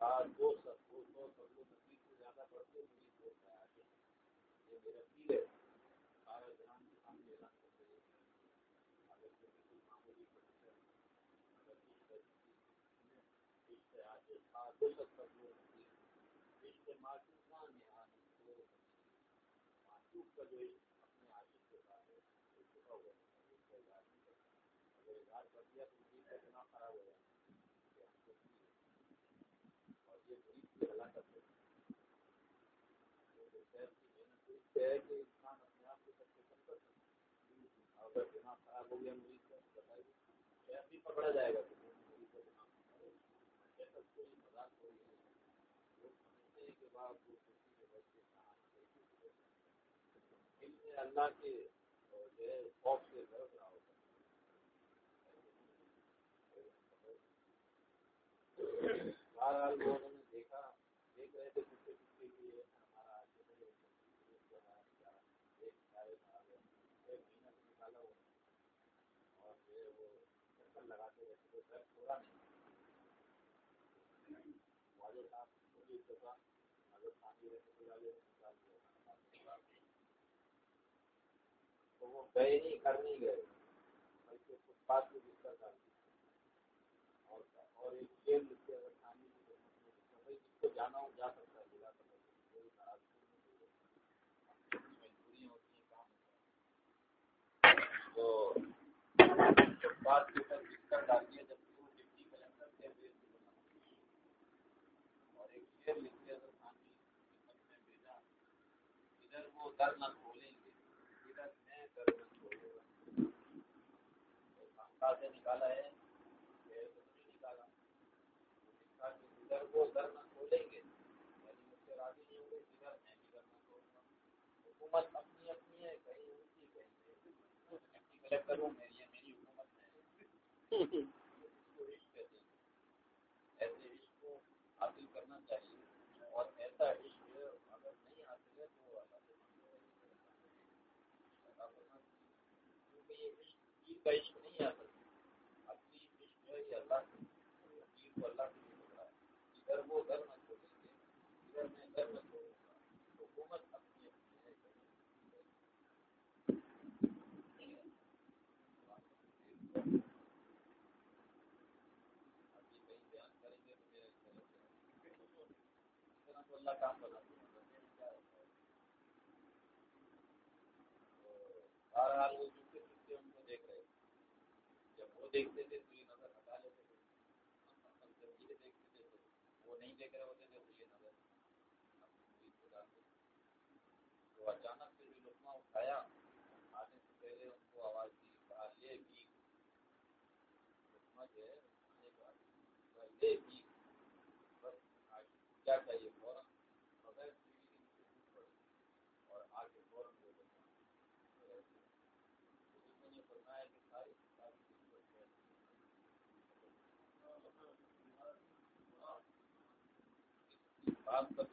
Speaker 1: آج وہ سب کو زیادہ بڑھتے خراب ہو جائے گا یہ مریض کی ہلاکت ہے ہے کہ انسان اپنے آپ کو سب سے کم کر سکتا اگر دماغ خراب ہو گیا مریض کا بتائیے شہر بھی پکڑا جائے گا مریض کا دماغ خراب ہو گیا کوئی مذاق کوئی ہے لوگ سمجھتے ہیں کہ بعد وہ خوشی کے بچے علم اللہ کے جو ہے خوف سے درد رہا ہوتا ہے بہرحال لوگوں نے دیکھا دیکھ رہے تھے پیچھے پیچھے کی ہمارا ایک مہینہ سے نکالا ہوا اور جو ہے وہ چکر لگاتے رہتے تھے درد تھوڑا نہیں والد صاحب مجھے دفعہ اگر پانی رہتے والے نکال دیا تو وہ گئے نہیں کر نہیں گئے۔ بلکہ فٹ پاتھ کی دقت آ اور ایک شیر لکھ کے اگر کھانے کی ضرورت نہیں جس کو جانا ہو، جا سکتا ہے جگہ سکتا کوئی ناراضگی مجبوریاں ہوتی ہیں، کام ہوتا ہے۔ تو بات کے اوپر دقت ڈالی ہے جب ٹو ففٹی کلینڈر کے اور ایک شیر لکھ کے اگر کھانے خدمت میں بھیجا ادھر وہ کھولیں گے سے نکالا ہے ادھر وہ گھر نہ کھولیں گے۔ یعنی مجھ سے راضی نہیں ہوں ادھر میں بھی گھر کھولوں حکومت اپنی اپنی ہے، کہیں ان کی، کہیں کلیکٹر ہوں میری میری حکومت ہے ایسے عشق کو حاصل کرنا چاہیے اور ایسا عشق اگر نہیں حاصل ہے تو کیونکہ یہ عشق کا عشق نہیں آتا اصلی عشق جو ہے یہ اللہ کو اللہ کے لیے ہو رہا ہے۔ ادھر وہ گھر میں چھوڑیں گے ادھر میں گھر میں چھوڑوں گا حکومت اپنی اپنی ہے۔ اللہ کام بنا بہرحال وہ چکے چکے ان کو دیکھ رہے جب وہ دیکھتے تھے، تو یہ نظر ہٹا لیتے تھے۔ جب یہ دیکھتے تھے تو وہ نہیں دیکھ رہے ہوتے تھے، تو یہ نظر ہم کو ڈالتے تو اچانک سے جو لقمہ اٹھایا آنے سے پہلے ان کو آواز دی کہا لے بھی لقمہ جو ہے لے بھی بس کیا چاہیے فوراً بغیر اور آگے فوراً نے فرمایا کہ ساری بات کا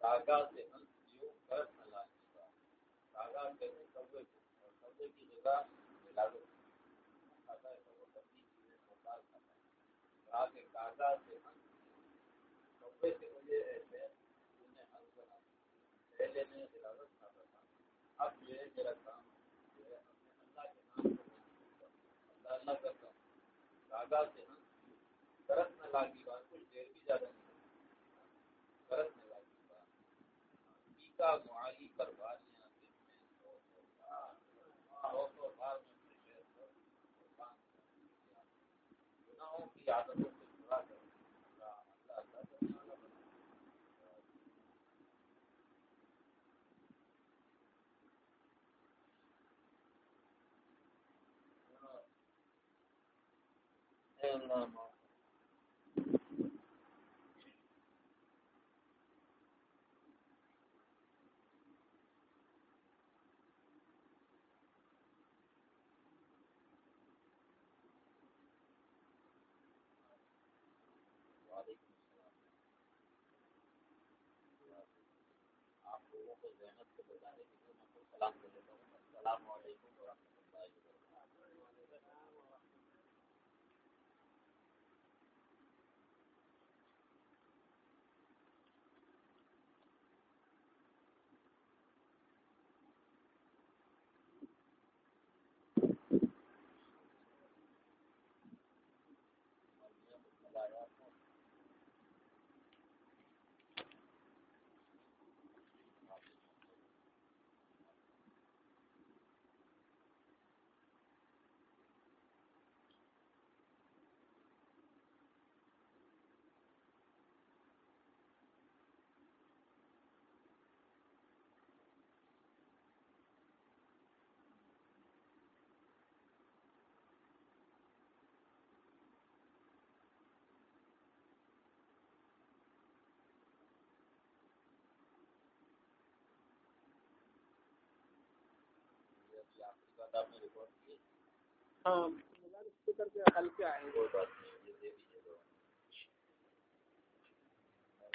Speaker 1: کاغا سے ہنس یوں کر نہ لانے کا کاغا کہتے کبے کو اور کبے کی جگہ لاگو کھاتا ہے تو وہ سبزی چیزیں محتاج کھاتا ہے۔ کہا کہ کاغا سے ہنس کبے سے مجھے ایسے انہیں ہنس بنا پہلے میں علاوت کھاتا تھا اب جو ہے۔ میرا کام جو ہے اللہ کے نام کو اللہ اللہ کرتا ہوں کاغا سے ہنس درخت میں لاگی بات کچھ دیر بھی زیادہ نہیں درخت نہ کا معالی کروالیاں گناہوں کی عادتوں سے برا کر اللہ محنت کو بتانے کے لیے میں السلام علیکم
Speaker 2: ہاں۔ اسپیکر کے حل کیا ہے